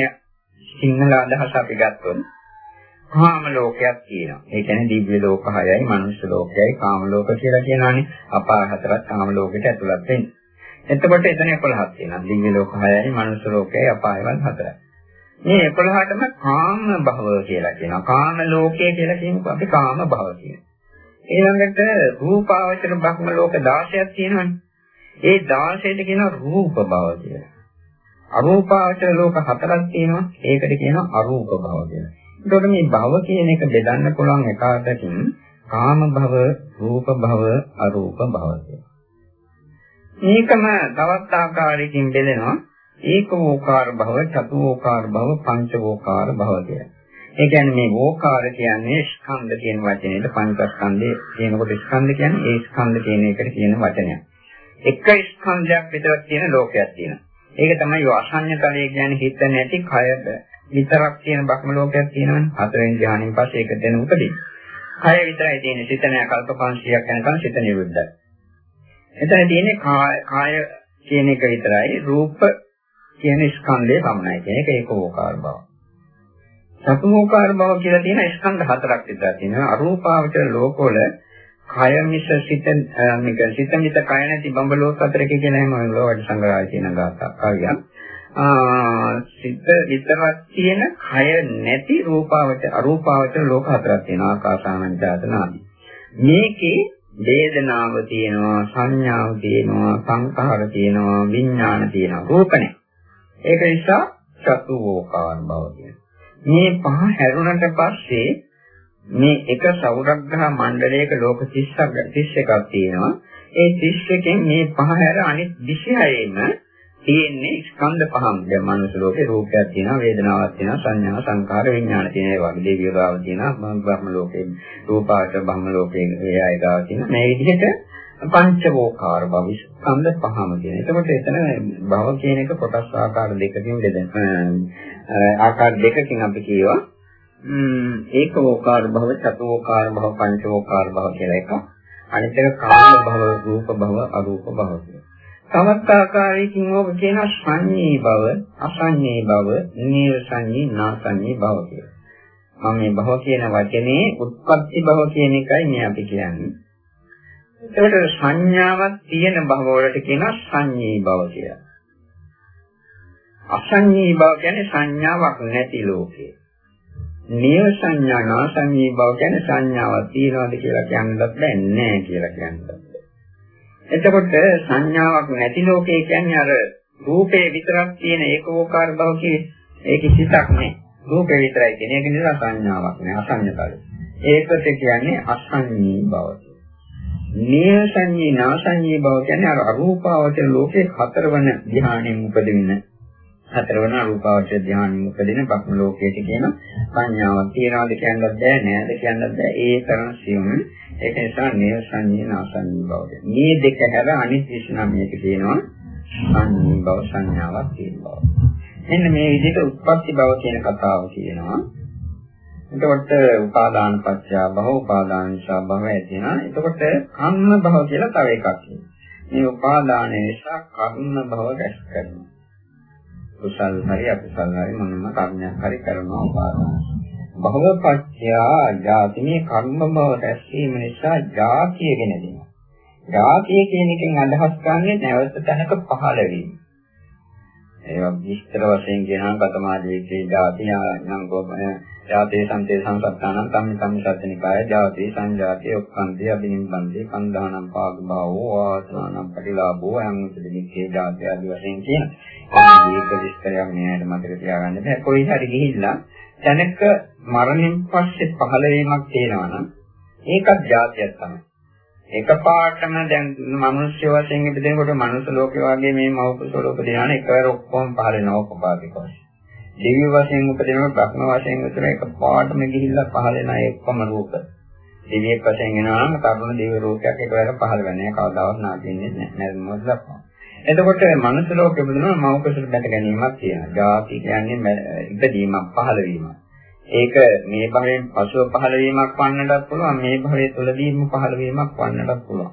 Speaker 1: සිංහල අදහස අපි ගත්තොත් කාම ලෝකයක් තියෙනවා. ඒ කියන්නේ දිව්‍ය ලෝක 6යි, මනුෂ්‍ය ලෝකයයි, කාම ලෝක කියලා කියනවානේ. අපාය හතරක් කාම ලෝකෙට ඇතුළත් වෙන්නේ. එතකොට එතන 11ක් තියෙනවා. දිව්‍ය ලෝක 6යි, මනුෂ්‍ය ලෝකයයි, අපායවල හතරයි. මේ 11ටම කාම භව කියලා කියනවා. කාම ලෝකය කියලා කියනකොට අපි කාම භව කියනවා. ඊළඟට රූපාවචර බ්‍රහ්ම ලෝක 16ක් තියෙනවානේ. ඒ 16ට කියනවා රූප භව කියලා. අරූපාවචර ලෝක හතරක් තියෙනවා. ඒකට කියනවා අරූප භව කියලා. එතකොට මේ භව කියන එක බෙදන්න පුළුවන් එකකටකින් කාම භව, රූප භව, අරූප භව මේකම තවත් ආකාරයකින් බෙදෙනවා ඒකෝකාර භව, චතුෝකාර භව, පංචෝකාර භව කියලා. ඒ කියන්නේ මේ ඕකාර කියන්නේ ස්කන්ධ කියන වචනේට පංචස්කන්ධය කියනකොට ස්කන්ධ කියන්නේ ඒ ස්කන්ධ කියන එකට කියන වචනයක්. එක ස්කන්ධයක් විතරක් තියෙන ලෝකයක් තියෙනවා. ඒක තමයි අසඤ්ඤතලයේ කියන්නේ හිත නැති කය විතරක් තියෙන බ්‍රහ්ම ලෝකයක් තියෙනවනේ. හතරෙන් ධ්‍යානෙන් පස්සේ ඒක දෙන උපදී. කය විතරයි තියෙන්නේ. සිත නෑ කල්ප 500ක් යනකම් සිත නිරුද්ධයි. එතන තියෙන්නේ කාය කියන එක විතරයි. රූප කියන ස්කන්ධය පමණයි. කියන එක ඒකෝකාර බව. සතුෝකාර බව කියලා තියෙන ස්කන්ධ හතරක් විතර තියෙනවා. අරූපාවචර ලෝකවල කය මිස සිත මේක සිත මිස කය නැති බඹලෝක අතරක කියන හැම ලෝකවල සංග්‍රහය තියෙන ගාථා කවියක්. සිත විතරක් තියෙන කය නැති රූපාවච අරූපාවච ලෝක හතරක් තියෙනවා ආකාසානංචාතන ආදී. මේකේ වේදනාව තියෙනවා සංඥාව තියෙනවා සංඛාර තියෙනවා විඥාන තියෙනවා රූපනේ. ඒක නිසා චතුෝකාර බව කියනවා. මේ පහ හැරුණට පස්සේ මේ එක සෞරග්‍රහ මණ්ඩලයක ලෝක 30ක් 31ක් තියෙනවා. ඒ 31කින් මේ පහ හැර අනිත් 26ෙම තියෙන්නේ ස්කන්ධ පහම. දැන් මනුස්ස ලෝකේ රූපයක් තියෙනවා, වේදනාවක් තියෙනවා, සංඥා, සංකාර, විඥාන තියෙන ඒවා. දෙවියෝ ගාව තියෙනවා, බ්‍රහ්ම ලෝකේ රූපාවචර බ්‍රහ්ම ලෝකේ ඒ අය ගාව තියෙනවා. මේ විදිහට පංචවෝකාර භව ස්කන්ධ පහම තියෙන. එතකොට එතන භව කියන එක කොටස් ආකාර දෙකකින් බෙදෙන. ආකාර දෙකකින් අපි කියවා ඒකෝකාර භව, චතුෝකාර භව, පංචවෝකාර භව කියලා එකක්. අනිත් එක කාම භව, රූප භව, අරූප භව කියලා. තවත් ආකාරයකින් ඕක කියන සංඤී බව, අසංඤී බව, නීරසංඤී, නාසංඤී බව කියලා. මම මේ භව කියන වචනේ උත්පත්ති භව කියන එකයි මේ අපි කියන්නේ. ඒකට සංඥාවක් තියෙන භව වලට කියනවා සංඤී භව කියලා. අසංඤී භව කියන්නේ සංඥාවක් නැති ලෝකේ. නිය සංඥා නාසංඤී භව කියන්නේ සංඥාවක් තියනවාද කියලා කියන්නත් බෑ නෑ කියලා කියන්නත් එතකොට සංඥාවක් නැති ලෝකේ කියන්නේ අර රූපේ විතරක් තියෙන ඒකෝකාර බව කියේ ඒක සිතක් නේ. රූපේ විතරයි තියෙන. ඒක නිසා සංඥාවක් නෑ අසඤ්ඤතල. ඒකට කියන්නේ අසඤ්ඤී බව. නියසඤ්ඤී නාසඤ්ඤී බව කියන්නේ අර අරූපාවචර ලෝකේ හතරවන ධ්‍යානෙන් උපදින හතරවන අරූපාවචර ධ්‍යානෙන් උපදින බ්‍රහ්ම ලෝකයට කියන සංඥාවක් තියනවාද කියන්නත් බෑ නෑද කියන්නත් බෑ ඒ තරම් සියුම් ඒක නිසා නේව සංඤේ නාසඤ්ඤී බව. මේ දෙක හැර අනිත් විශ්නම් මේක කියනවා සංඤී බව සංඥාවක් තියෙන බව. මෙන්න මේ විදිහට උත්පත්ති බව කියන කතාව කියනවා. එතකොට උපාදාන පත්‍ය භව උපාදාන නිසා භව ඇතිවෙනවා. එතකොට කම්ම භව කියලා තව එකක් තියෙනවා. මේ උපාදාන නිසා කර්ම භව දැස් කරනවා. කුසල් හරි අකුසල් හරි මොනම කර්මයක් හරි කරනවා උපාදාන. භවපත්‍යා ජාති මේ කර්ම භව රැස්වීම නිසා ජාතිය ගෙන දෙනවා. ජාතිය කියන එකෙන් අදහස් කරන්නේ නැවත තැනක පහළ වීම. ඒවා විස්තර වශයෙන් කියනවා පතමාදීකේ ජාති නම් ගෝපන ජාතේ සම්තේ සංසත්තානම් කම්මි කම්මි සත්‍යනිකාය ජාති සංජාතිය ඔක්කන්තේ අබිනිම්බන්දේ කන්දානම් පාගභාවෝ වාසනානම් පටිලාභෝ අයං උපදිනිකේ ජාති ආදී වශයෙන් කියන. මේක විස්තරයක් මෙයාට මතක තියාගන්න බෑ. කොයි හරි ගිහිල්ලා තැනක මරණයෙන් පස්සේ පහළ වීමක් තියෙනවා නම් ඒකත් જાතියක් තමයි. එකපාරටම දැන් මිනිස්සු වශයෙන් ඉපදෙනකොට මනුස්ස ලෝකේ වගේ මේ මෞපසෝල උපදිනාන එකවර ඔක්කොම පහළ වෙනවා උපපාදික වශයෙන්. දිව්‍ය වශයෙන් උපදිනකොට බ්‍රහ්ම වශයෙන් විතර එකපාරටම ගිහිල්ලා පහළ වෙන අය ඔක්කොම රූප. දිව්‍යෙක් වශයෙන් එනවා නම් තරුණ දිව්‍ය රූපයක් එකවර පහළ වෙන්නේ කවදාවත් නාදින්නේ නැහැ. නේද මොකද එතකොට මනස ලෝකෙ බුදුනවා මෞකසට බැට ගැනීමක් තියෙනවා. ජාති කියන්නේ ඉපදීමක් පහළ වීමක්. ඒක මේ භවයෙන් පසුව පහළ වීමක් වන්නටත් පුළුවන් මේ භවයේ තුලදීම පහළ වීමක් වන්නටත් පුළුවන්.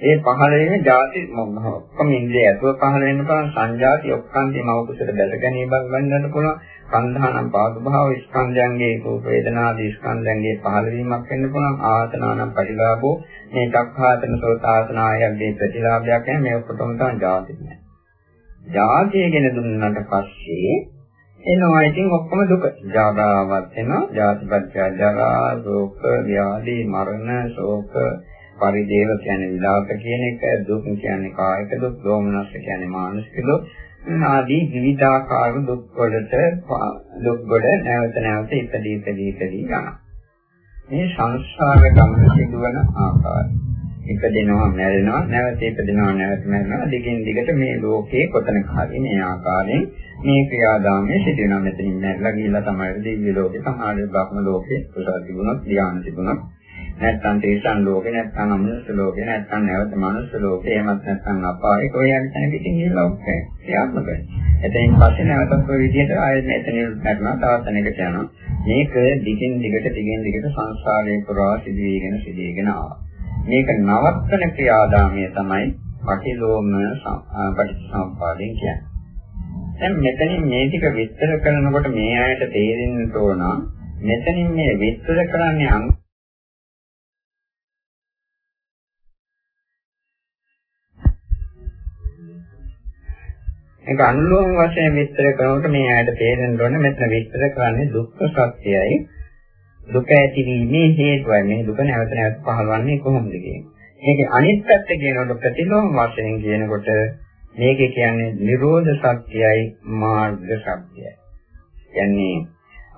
Speaker 1: ඒ පහළ වෙන ಜಾති ඔක්කොම ඉන්ද්‍රිය ඇතුව පහළ වෙන පුළුවන් සංජාති ඔක්කාන්තේ මවකුසට දැක ගැනීම වන්නට පුළුවන්. සංධානම් පාදුභාව ස්කන්ධයන්ගේ රූප වේදනා ආදී ස්කන්ධයන්ගේ පහළ වීමක් වෙන්න පුළුවන්. ආතනානම් පරිලාභෝ මේ දක්ඛාතන සෝතාසනායගේ ප්‍රතිලාභයක් නැහැ මේ ඔක්කොම තමයි ಜಾති කියන්නේ. ජාතිය ගැන දුන්නට පස්සේ එනවා ඉතින් ඔක්කොම දුක. ජාගාවත් වෙනවා, ජාතිපත්‍ය ජරා, ශෝක, ව්‍යාධි, මරණ, ශෝක, පරිදේව කියන්නේ විලාප කියන එක, දුක් කියන්නේ කායික දුක්, දෝමනස් කියන්නේ මානසික දුක්. ආදී විවිධාකාර දුක් වලට දුක් වල නැවත නැවත ඉපදී ඉපදී ඉපදී යනවා. මේ සංස්කාර ගමන සිදුවන ආකාරය. ඉපදෙනවා මැරෙනවා නැවත ඉපදෙනවා නැවත මැරෙනවා දිගින් දිගට මේ ලෝකේ කොතනක හරි මේ ආකාරයෙන් මේ ක්‍රියාදාමයේ සිටිනවා මෙතනින් නැරලා ගිහිල්ලා තමයි දිව්‍ය ලෝකේ සමාජ බ්‍රහ්ම ලෝකේ කුසල තිබුණොත් ධ්‍යාන තිබුණොත් නැත්නම් තේසන් ලෝකේ නැත්නම් අමනුෂ්‍ය ලෝකේ නැත්නම් නැවත මනුෂ්‍ය ලෝකේ එහෙමත් නැත්නම් අපායේ කොහේ යන පිටින් ගිහිල්ලා ඔක්කොම ක්‍රියාත්මකයි. එතෙන් පස්සේ නැවතත් ඔය විදිහට ආයෙත් මෙතන නැත්නම් තවත් තැනකට යනවා. මේක දිගින් දිගට දිගින් දිගට සංසාරේ පුරා සිදුවීගෙන සිදුවීගෙන ආවා. මේක නවත්තන ක්‍රියාදාමය තමයි පටිලෝම පටිච්චසමුප්පාදයෙන් කියන්නේ. දැන් මෙතනින් මේ ටික විස්තර කරනකොට මේ ආයත තේරෙන්න ඕන. මෙතනින් මේ විස්තර කරන්නේ අංග ඒක අනුලෝම වශයෙන් විස්තර කරනකොට මේ ආයත තේරෙන්න ඕන. මෙතන විස්තර කරන්නේ දුක්ඛ සත්‍යයයි. දුක ඇතිවීමේ හේතුවයි. මේ දුක නැවත නැවත පහළවන්නේ කොහොමද කියන්නේ. මේකේ අනිත් පැත්ත කියනකොට ප්‍රතිලෝම වශයෙන් කියනකොට මේකේ කියන්නේ නිරෝධ සත්‍යයයි මාර්ග සත්‍යයයි. කියන්නේ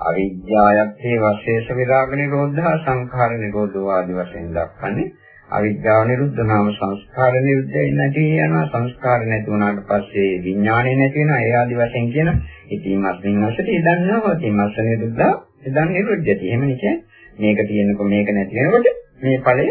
Speaker 1: අවිද්‍යාවයේ වශේෂ විරාග නිරෝධා සංඛාර නිරෝධෝ ආදී වශයෙන් දක්වන්නේ අවිද්‍යාව නිරුද්ධ නාම සංස්කාර නිරුද්ධයි නැති යනවා සංස්කාර නැති වුණාට පස්සේ විඥාණය නැති වෙනවා ඒ ආදී වශයෙන් කියන ඉතින් අස්මින් අසට ඉදන්නවා ඉතින් අස්ස නිරුද්ධා ඉදන් නිරුද්ධති. එහෙම නෙකේ මේක තියෙනකොට මේක නැති වෙනකොට මේ ඵලය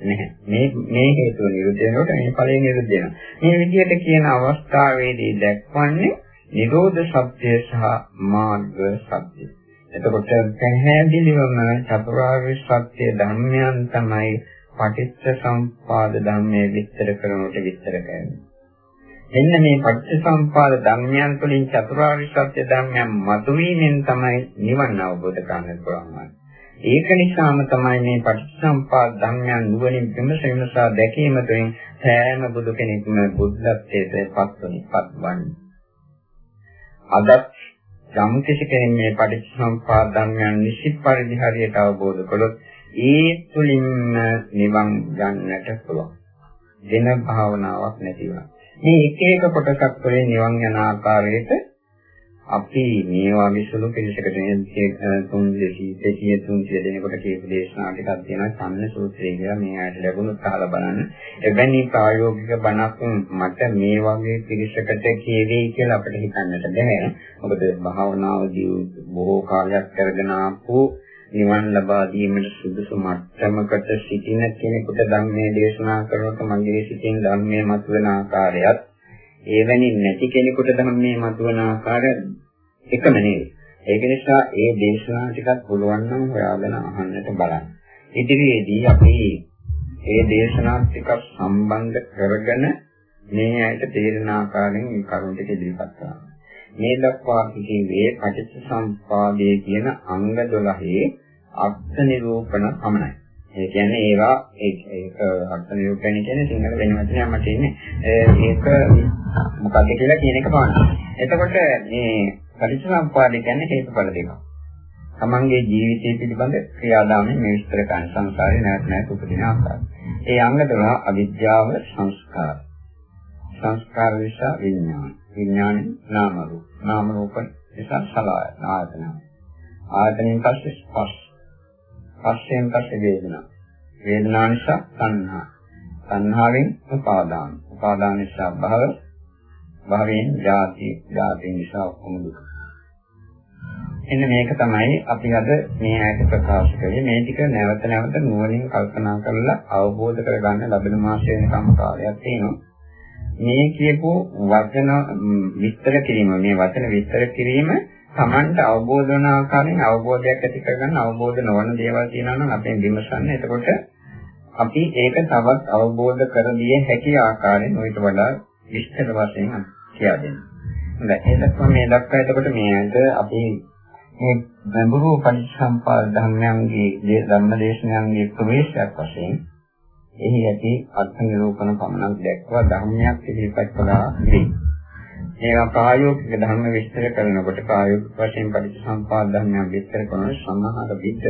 Speaker 1: නැහැ. මේ මේ හේතුව නිරුද්ධ වෙනකොට මේ ඵලය නිරුද්ධ වෙනවා. මේ විදිහට කියන අවස්ථාවේදී දැක්වන්නේ නිරෝධ සත්‍ය සහ මාර්ග සත්‍ය. එතකොට පැහැදිලිවම චතුරාර්ය සත්‍ය ධර්මයන් තමයි පටිච්ච සම්පාද ධර්මයේ විස්තර කරනකොට විස්තර කරන්නේ. එන්න මේ පටිච්චසම්පාද ධර්මයන් තුළින් චතුරාර්ය සත්‍ය ධර්මයන් මතුවීමෙන් තමයි නිවන් අවබෝධ කරගන්න පුළුවන්. ඒක නිසාම තමයි මේ පටිච්චසම්පාද ධර්මයන් නුවණින් විමස විමසා දැකීම තුළින් සෑම බුදු කෙනෙක්ම බුද්ධත්වයට පත්වනිපත් වන්නේ. අදත් යම් කිසි කෙනෙක් මේ පටිච්චසම්පාද ධර්මයන් නිසි පරිදි හරියට අවබෝධ කළොත් ඒ තුළින්ම නිවන් ගන්නට පුළුවන්. දින භාවනාවක් නැති වෙනවා. මේ එක එක කොටසක් වලින් නිවන් යන ආකාරයට අපි මේ වගේ සුළු පිළිසකට තුන් දෙකී තුන් සිය දෙනකොට කියපු දේශනා ටිකක් තියෙනවා සම්න සූත්‍රය කියලා මේ ආයත ලැබුණොත් අහලා බලන්න. එවැනි ප්‍රායෝගික බණක් මට මේ වගේ පිළිසකට කියවෙයි කියලා අපිට හිතන්නට බැහැ. මොකද භාවනාවදී බොහෝ කාලයක් කරගෙන ආපු නිවන් ලබා දීමට සුදුසු මට්ටමකට සිටින කෙනෙකුට ධර්මයේ දේශනා කරනකොට මගේ සිතින් ධර්මයේ මතුවෙන ආකාරයත් එවැනි නැති කෙනෙකුට ධර්මයේ මතුවෙන ආකාරය එකම නෙවෙයි. ඒක නිසා ඒ දේශනා ටිකක් පුළුවන් නම් හොයාගෙන අහන්නට බලන්න. ඉදිරියේදී අපි ඒ දේශනා ටිකක් සම්බන්ධ කරගෙන මේ ඇයිට තේරෙන ආකාරයෙන් මේ කරුණ ටික ඉදිරිපත් කරනවා. මේ දක්වා කිව්වේ පටිච්චසම්පාදයේ කියන අංග 12 අර්ථ නිරූපණ පමණයි. ඒ කියන්නේ ඒවා ඒක අර්ථ නිරූපණය කියන්නේ සිංහල වෙන වචනයක් මට ඉන්නේ. ඒක මොකක්ද කියලා කියන එක පමණයි. එතකොට මේ පටිච්චසම්පාදය කියන්නේ හේතුඵල දෙකක්. තමන්ගේ ජීවිතය පිළිබඳ ක්‍රියාදාමයෙන් මේ විස්තර කරන සංසාරේ නැත් නැත් උපදින ආකාරය. ඒ අංග 12 අවිද්‍යාව සංස්කාර. සංස්කාර නිසා විඥාන. විඥාන නාම රූප. නාම රූප නිසා සලආයතන. ආයතන. ආයතනෙන් පස්සේ ස්පර්ශ. ස්පර්ශයෙන් පස්සේ වේදනා. වේදනා නිසා සංහා. සංහාවෙන් උපාදාන. උපාදාන නිසා භව. භවයෙන් ජාති. ජාති නිසා ඔක්කොම දුක. එන්න මේක තමයි අපි අද මේ ඇයට ප්‍රකාශ කළේ මේ ටික නැවත නැවත නුවණින් කල්පනා කරලා අවබෝධ කරගන්න ලැබෙන මාස වෙනකම් කාලයක් තියෙනවා. මේ කියපු වචන විස්තර කිරීම මේ වචන විස්තර කිරීම Tamanට අවබෝධ වන ආකාරයෙන් අවබෝධයක් ඇති කරගන්න අවබෝධ නොවන දේවල් තියෙනවා නම් අපෙන් විමසන්න. එතකොට අපි ඒක තවත් අවබෝධ කර දිය හැකි ආකාරයෙන් ඔයිට වඩා විස්තර වශයෙන් කියා දෙන්න. හොඳයි. එතකොට මේ දක්වා එතකොට මේකට අපි මේ ගැඹුරු පරිසම්පාද ධර්මයන්ගේ ධර්මදේශනයන්ගේ ප්‍රවේශයක් වශයෙන් එහි ඇති අර්ථ නිරූපණ පමණක් දැක්වා ධර්මයක් ඉදිරිපත් කළා නෙවෙයි. ඒවා ප්‍රායෝගික ධර්ම විස්තර කරනකොට ප්‍රායෝගික වශයෙන් පරිසම්පාද ධර්මයන් විස්තර කරන සමහර විට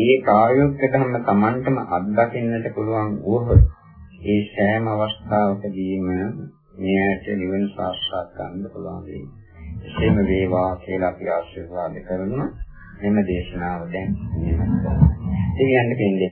Speaker 1: ඒ ප්‍රායෝගික ධර්ම Tamanටම අත්දකින්නට පුළුවන් වුවහොත් ඒ සෑම අවස්ථාවකදීම මෙයට නිවන සාක්ෂාත් කරගන්න පුළුවන් වෙයි. එසේම වේවා කියලා අපි ආශිර්වාද කරනවා. මෙම දේශනාව දැන් නිමත. දෙවියන් දෙන්නේ